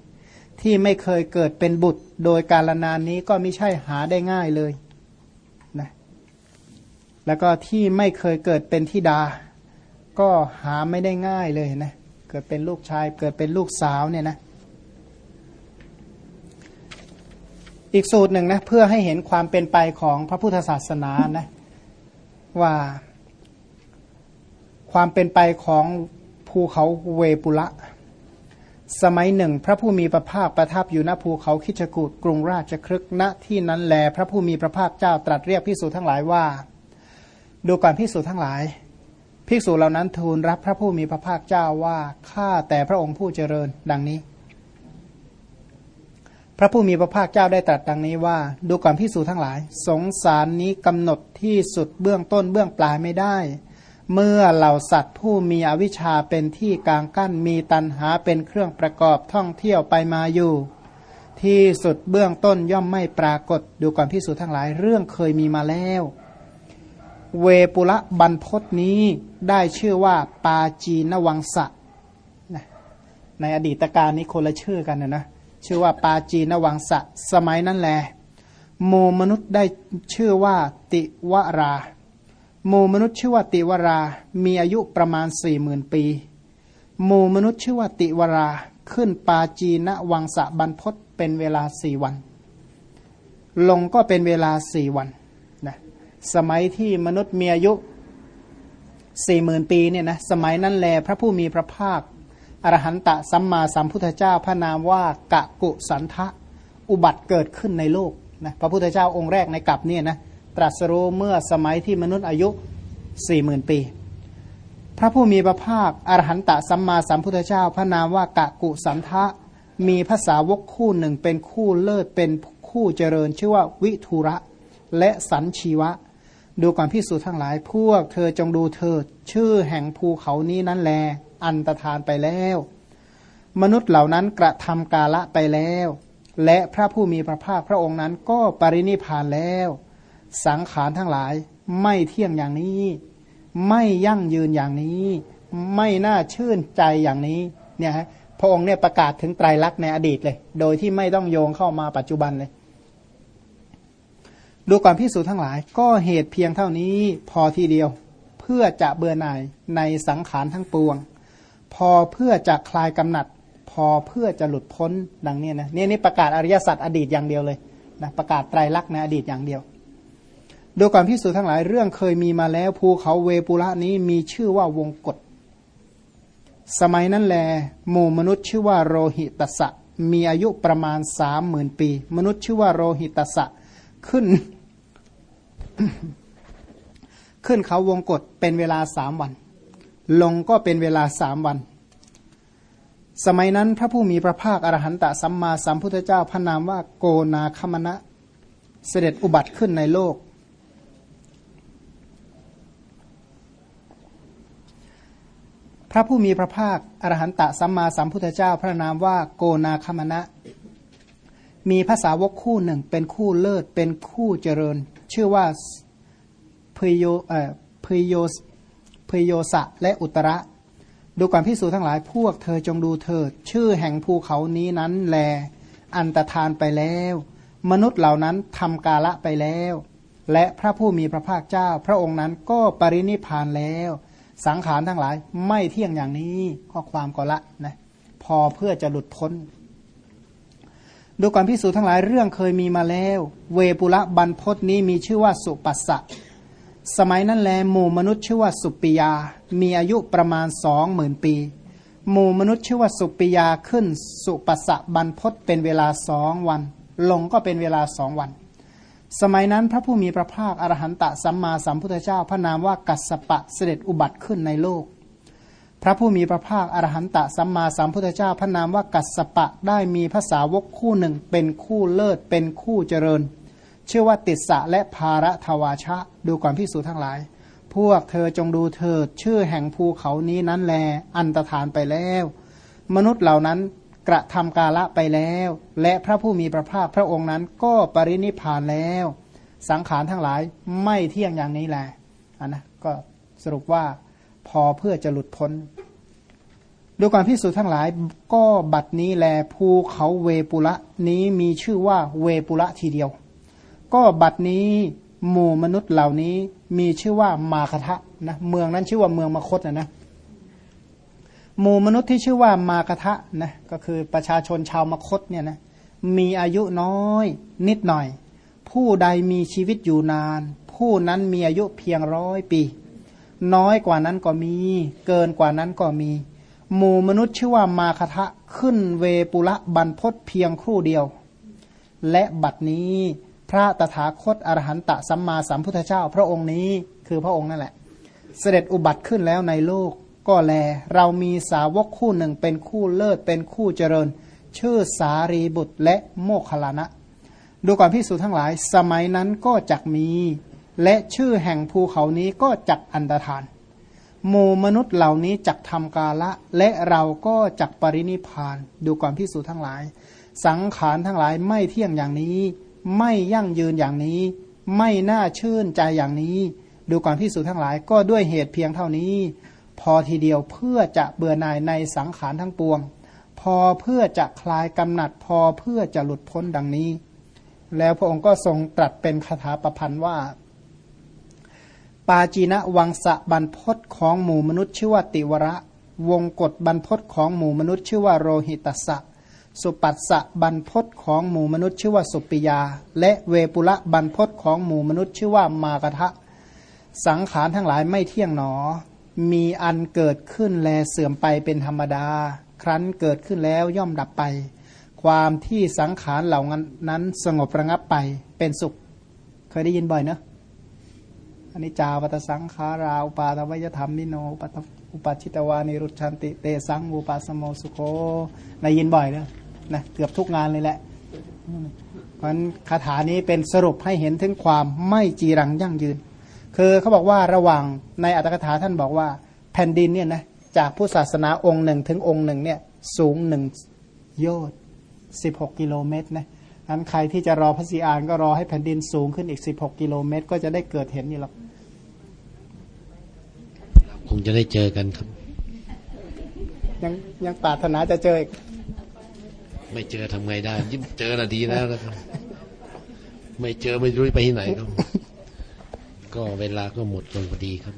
ที่ไม่เคยเกิดเป็นบุตร โดยการลนานนี้ก็ไม่ใช่หาได้ง่ายเลยนะแล้วก็ที่ไม่เคยเกิดเป็นทิดา ก็หาไม่ได้ง่ายเลยนะ เกิดเป็นลูกชาย เกิดเป็นลูกสาวเนี่ยนะอีกสูตรหนึ่งนะเพื่อให้เห็นความเป็นไปของพระพุทธศาสนานะว่า ความเป็นไปของภูเขาเวปุระสมัยหนึ่ง พระผู้มีพระภาคประทับอยู่ณภูเขาคิชกูดกรุงราชครึกณที่นั้นแล พระผู้มีพระภาคเจ้าตรัสเรียกพิสูจนทั้งหลายว่า ดูก่อนพิสูจนทั้งหลาย ภิกษุเหล่านั้นทูลรับพระผู้มีพระภาคเจ้าว่าข้าแต่พระองค์ผู้เจริญดังนี้ พระผู้มีพระภาคเจ้าได้ตรัสดังนี้ว่า ดูก่อนพิสูจทั้งหลาย สงสารนี้กำหนดที่สุดเบื้องต้นเบื้องปลายไม่ได้ เมื่อเหล่าสัตว์ผู้มีอวิชชาเป็นที่กลางกั้นมีตันหาเป็นเครื่องประกอบท่องเที่ยวไปมาอยู่ ที่สุดเบื้องต้นย่อมไม่ปรากฏ ดูก่อนพิสูจทั้งหลายเรื่องเคยมีมาแล้ว เวปุระบรรพศนี้ ได้ชื่อว่าปาจีนวังสะในอดีตการนี้คนละชื่อกันนะนะชื่อว่าปาจีนวังสะ สมัยนั้นแหละโมมนุษย์ได้ชื่อว่าติวราหมู่มนุษย์ชื่อว่าติวรา มีอายุประมาณสี่หมื่นปีหมู่มนุษย์ชื่อว่าติวราขึ้นปาจีนวังสะบรรพศเป็นเวลาสี่วัน ลงก็เป็นเวลาสี่วันนะสมัยที่มนุษย์มีอายุ สี่หมื่นปีเนี่ยนะสมัยนั้นแลพระผู้มีพระภาคอรหันตะสัมมาสัมพุทธเจ้าพระนามว่ากะกุสันทะอุบัติเกิดขึ้นในโลกนะพระพุทธเจ้าองค์แรกในกลับเนี่ยนะตรัสรู้เมื่อสมัยที่มนุษย์อายุสี่หมื่นปี พระผู้มีพระภาคอรหันตสัมมาสัมพุทธเจ้าพระนามว่ากะกุสันทะมีภาษาวกคู่หนึ่งเป็นคู่เลิศเป็นคู่เจริญชื่อว่าวิทุระและสันชีวะ ดูก่อนพิสูจน์ทั้งหลาย พวกเธอจงดูเถิดชื่อแห่งภูเขานี้นั้นแล อันตรธานไปแล้ว มนุษย์เหล่านั้นกระทำกาละไปแล้ว และพระผู้มีพระภาคพระองค์นั้นก็ปรินิพานแล้ว สังขารทั้งหลายไม่เที่ยงอย่างนี้ ไม่ยั่งยืนอย่างนี้ ไม่น่าชื่นใจอย่างนี้เนี่ยฮะพระองค์เนี่ยประกาศถึงไตรลักษณ์ในอดีตเลย โดยที่ไม่ต้องโยงเข้ามาปัจจุบันเลย ดูก่อนพิสูจทั้งหลาย ก็เหตุเพียงเท่านี้พอทีเดียว เพื่อจะเบื่อหน่ายในสังขารทั้งปวง พอเพื่อจะคลายกำหนัด พอเพื่อจะหลุดพ้นดังนี้นะนี่นี่ประกาศอริยสัจอดีตอย่างเดียวเลยนะประกาศไตรลักษณ์ในอดีตอย่างเดียวดูก่อนพิสูจน์ทั้งหลายเรื่องเคยมีมาแล้วภูเขาเวปุระนี้มีชื่อว่าวงกฏสมัยนั้นแลหมู่มนุษย์ชื่อว่าโรหิตสะมีอายุประมาณสามหมื่นปี มนุษย์ชื่อว่าโรหิตสะขึ้น ขึ้นเขาวงกฏเป็นเวลาสามวัน ลงก็เป็นเวลาสามวัน สมัยนั้นพระผู้มีพระภาคอรหันตสัมมาสัมพุทธเจ้าพระนามว่าโกนาคมณะ เสด็จอุบัติขึ้นในโลก พระผู้มีพระภาคอรหันตสัมมาสัมพุทธเจ้าพระนามว่าโกนาคมณะมีภาษาวกคู่หนึ่งเป็นคู่เลิศเป็นคู่เจริญ ชื่อว่าพโยเอ่อพโยพโยสะและอุตระ ดูก่อนพิสูจทั้งหลายพวกเธอจงดูเถิด ชื่อแห่งภูเขานี้นั้นแล อันตรธานไปแล้ว มนุษย์เหล่านั้นทำกาละไปแล้ว และพระผู้มีพระภาคเจ้า พระองค์นั้นก็ปรินิพานแล้ว สังขารทั้งหลายไม่เที่ยงอย่างนี้ข้อความก็ละนะพอเพื่อจะหลุดพ้น ดูก่อนพิสูจน์ทั้งหลายเรื่องเคยมีมาแล้ว เวปุระบรรพศนี้มีชื่อว่าสุปัสสะสมัยนั้นแลหมู่มนุษย์ชื่อว่าสุปิยา มีอายุประมาณสองหมื่นปี หมู่มนุษย์ชื่อว่าสุปิยาขึ้นสุปัสสะบรรพศเป็นเวลาสองวัน ลงก็เป็นเวลาสองวัน สมัยนั้นพระผู้มีพระภาคอรหันตะสัมมาสัมพุทธเจ้าพระนามว่ากัสสปะเสด็จอุบัติขึ้นในโลก พระผู้มีพระภาคอรหันตะสัมมาสัมพุทธเจ้าพระนามว่ากัสสปะได้มีภาษาวกคู่หนึ่งเป็นคู่เลิศเป็นคู่เจริญ ชื่อว่าติสสะและภาระทวาชะ ดูก่อนพิสูจทั้งหลาย พวกเธอจงดูเถิดชื่อแห่งภูเขานี้นั้นแล อันตรธานไปแล้ว มนุษย์เหล่านั้นกระทำกาละไปแล้ว และพระผู้มีพระภาคพระองค์นั้นก็ปรินิพานแล้ว สังขารทั้งหลายไม่เที่ยงอย่างนี้แหละอันนะก็สรุปว่า พอเพื่อจะหลุดพ้นดูการพิสูจน์ทั้งหลายก็บัดนี้แลภูเขาเวปุระนี้มีชื่อว่าเวปุระทีเดียว ก็บัดนี้หมู่มนุษย์เหล่านี้มีชื่อว่ามาคทะนะเมืองนั้นชื่อว่าเมืองมคตนะนะหมู่มนุษย์ที่ชื่อว่ามากทะนะก็คือประชาชนชาวมคตเนี่ยนะมีอายุน้อยนิดหน่อย ผู้ใดมีชีวิตอยู่นาน ผู้นั้นมีอายุเพียงร้อยปี น้อยกว่านั้นก็มี เกินกว่านั้นก็มี หมู่มนุษย์ชื่อว่ามาคทะขึ้นเวปุระบรรพศเพียงครู่เดียว และบัดนี้พระตถาคตอรหันตสัมมาสัมพุทธเจ้า พระองค์นี้คือพระองค์นั่นแหละ เสด็จอุบัติขึ้นแล้วในโลกก็แล เรามีสาวกคู่หนึ่งเป็นคู่เลิศเป็นคู่เจริญ ชื่อสารีบุตรและโมคคลานะ ดูก่อนพิสูจทั้งหลาย สมัยนั้นก็จักมี และชื่อแห่งภูเขานี้ก็จักอันดาทานหมู่มนุษย์เหล่านี้จักทำกาละ และเราก็จักปรินิพาน ดูก่อนพิสูจทั้งหลาย สังขารทั้งหลายไม่เที่ยงอย่างนี้ ไม่ยั่งยืนอย่างนี้ ไม่น่าชื่นใจอย่างนี้ ดูก่อนพิสูจทั้งหลายก็ด้วยเหตุเพียงเท่านี้ พอทีเดียวเพื่อจะเบื่อหน่ายในสังขารทั้งปวง พอเพื่อจะคลายกำหนัด พอเพื่อจะหลุดพ้นดังนี้ แล้วพระองค์ก็ทรงตรัสเป็นคาถาประพันธ์ว่า ปาจีนะวังสะบรรพศของหมู่มนุษย์ชื่อว่าติวระ วงกฎบรรพศของหมู่มนุษย์ชื่อว่าโรหิตสะสุปัสสะบรรพศของหมู่มนุษย์ชื่อว่าสุปิยา และเวปุระบรรพศของหมู่มนุษย์ชื่อว่ามากะทะ สังขารทั้งหลายไม่เที่ยงหนอ มีอันเกิดขึ้นแลเสื่อมไปเป็นธรรมดา ครั้นเกิดขึ้นแล้วย่อมดับไป ความที่สังขารเหล่านั้นสงบระงับไปเป็นสุข เคยได้ยินบ่อยเนอะ อันนี้จาวัตสังขาราอุปาทวยธรรมนิโนปตอุปัชิตวานิรุชันติเตสังอุปาสโมสุโคได้ยินบ่อยเนอะนะเกือบทุกงานเลยแหละเพราะคาถานี้เป็นสรุปให้เห็นถึงความไม่จีรังยั่งยืน คือเขาบอกว่าระหว่างในอัตถกถาท่านบอกว่าแผ่นดินเนี่ยนะจากผู้ศาสนาองค์หนึ่งถึงองค์หนึ่งเนี่ยสูงหนึ่งโยชน์สิบหกกิโลเมตรนะอั นใครที่จะรอพระสีอานก็รอให้แผ่นดินสูงขึ้นอีกสิบหกกิโลเมตร ก็จะได้เกิดเห็นนี่หรอกคงจะได้เจอกันครับ ยังยังปรารถนาจะเจออีก ไม่เจอทำไงได้ยิ่งเจอน่ะดีแล้วนะครับ ไม่เจอไม่รู้ไปที่ไหนครับ ก็เวลาก็หมดลงพอดีครับ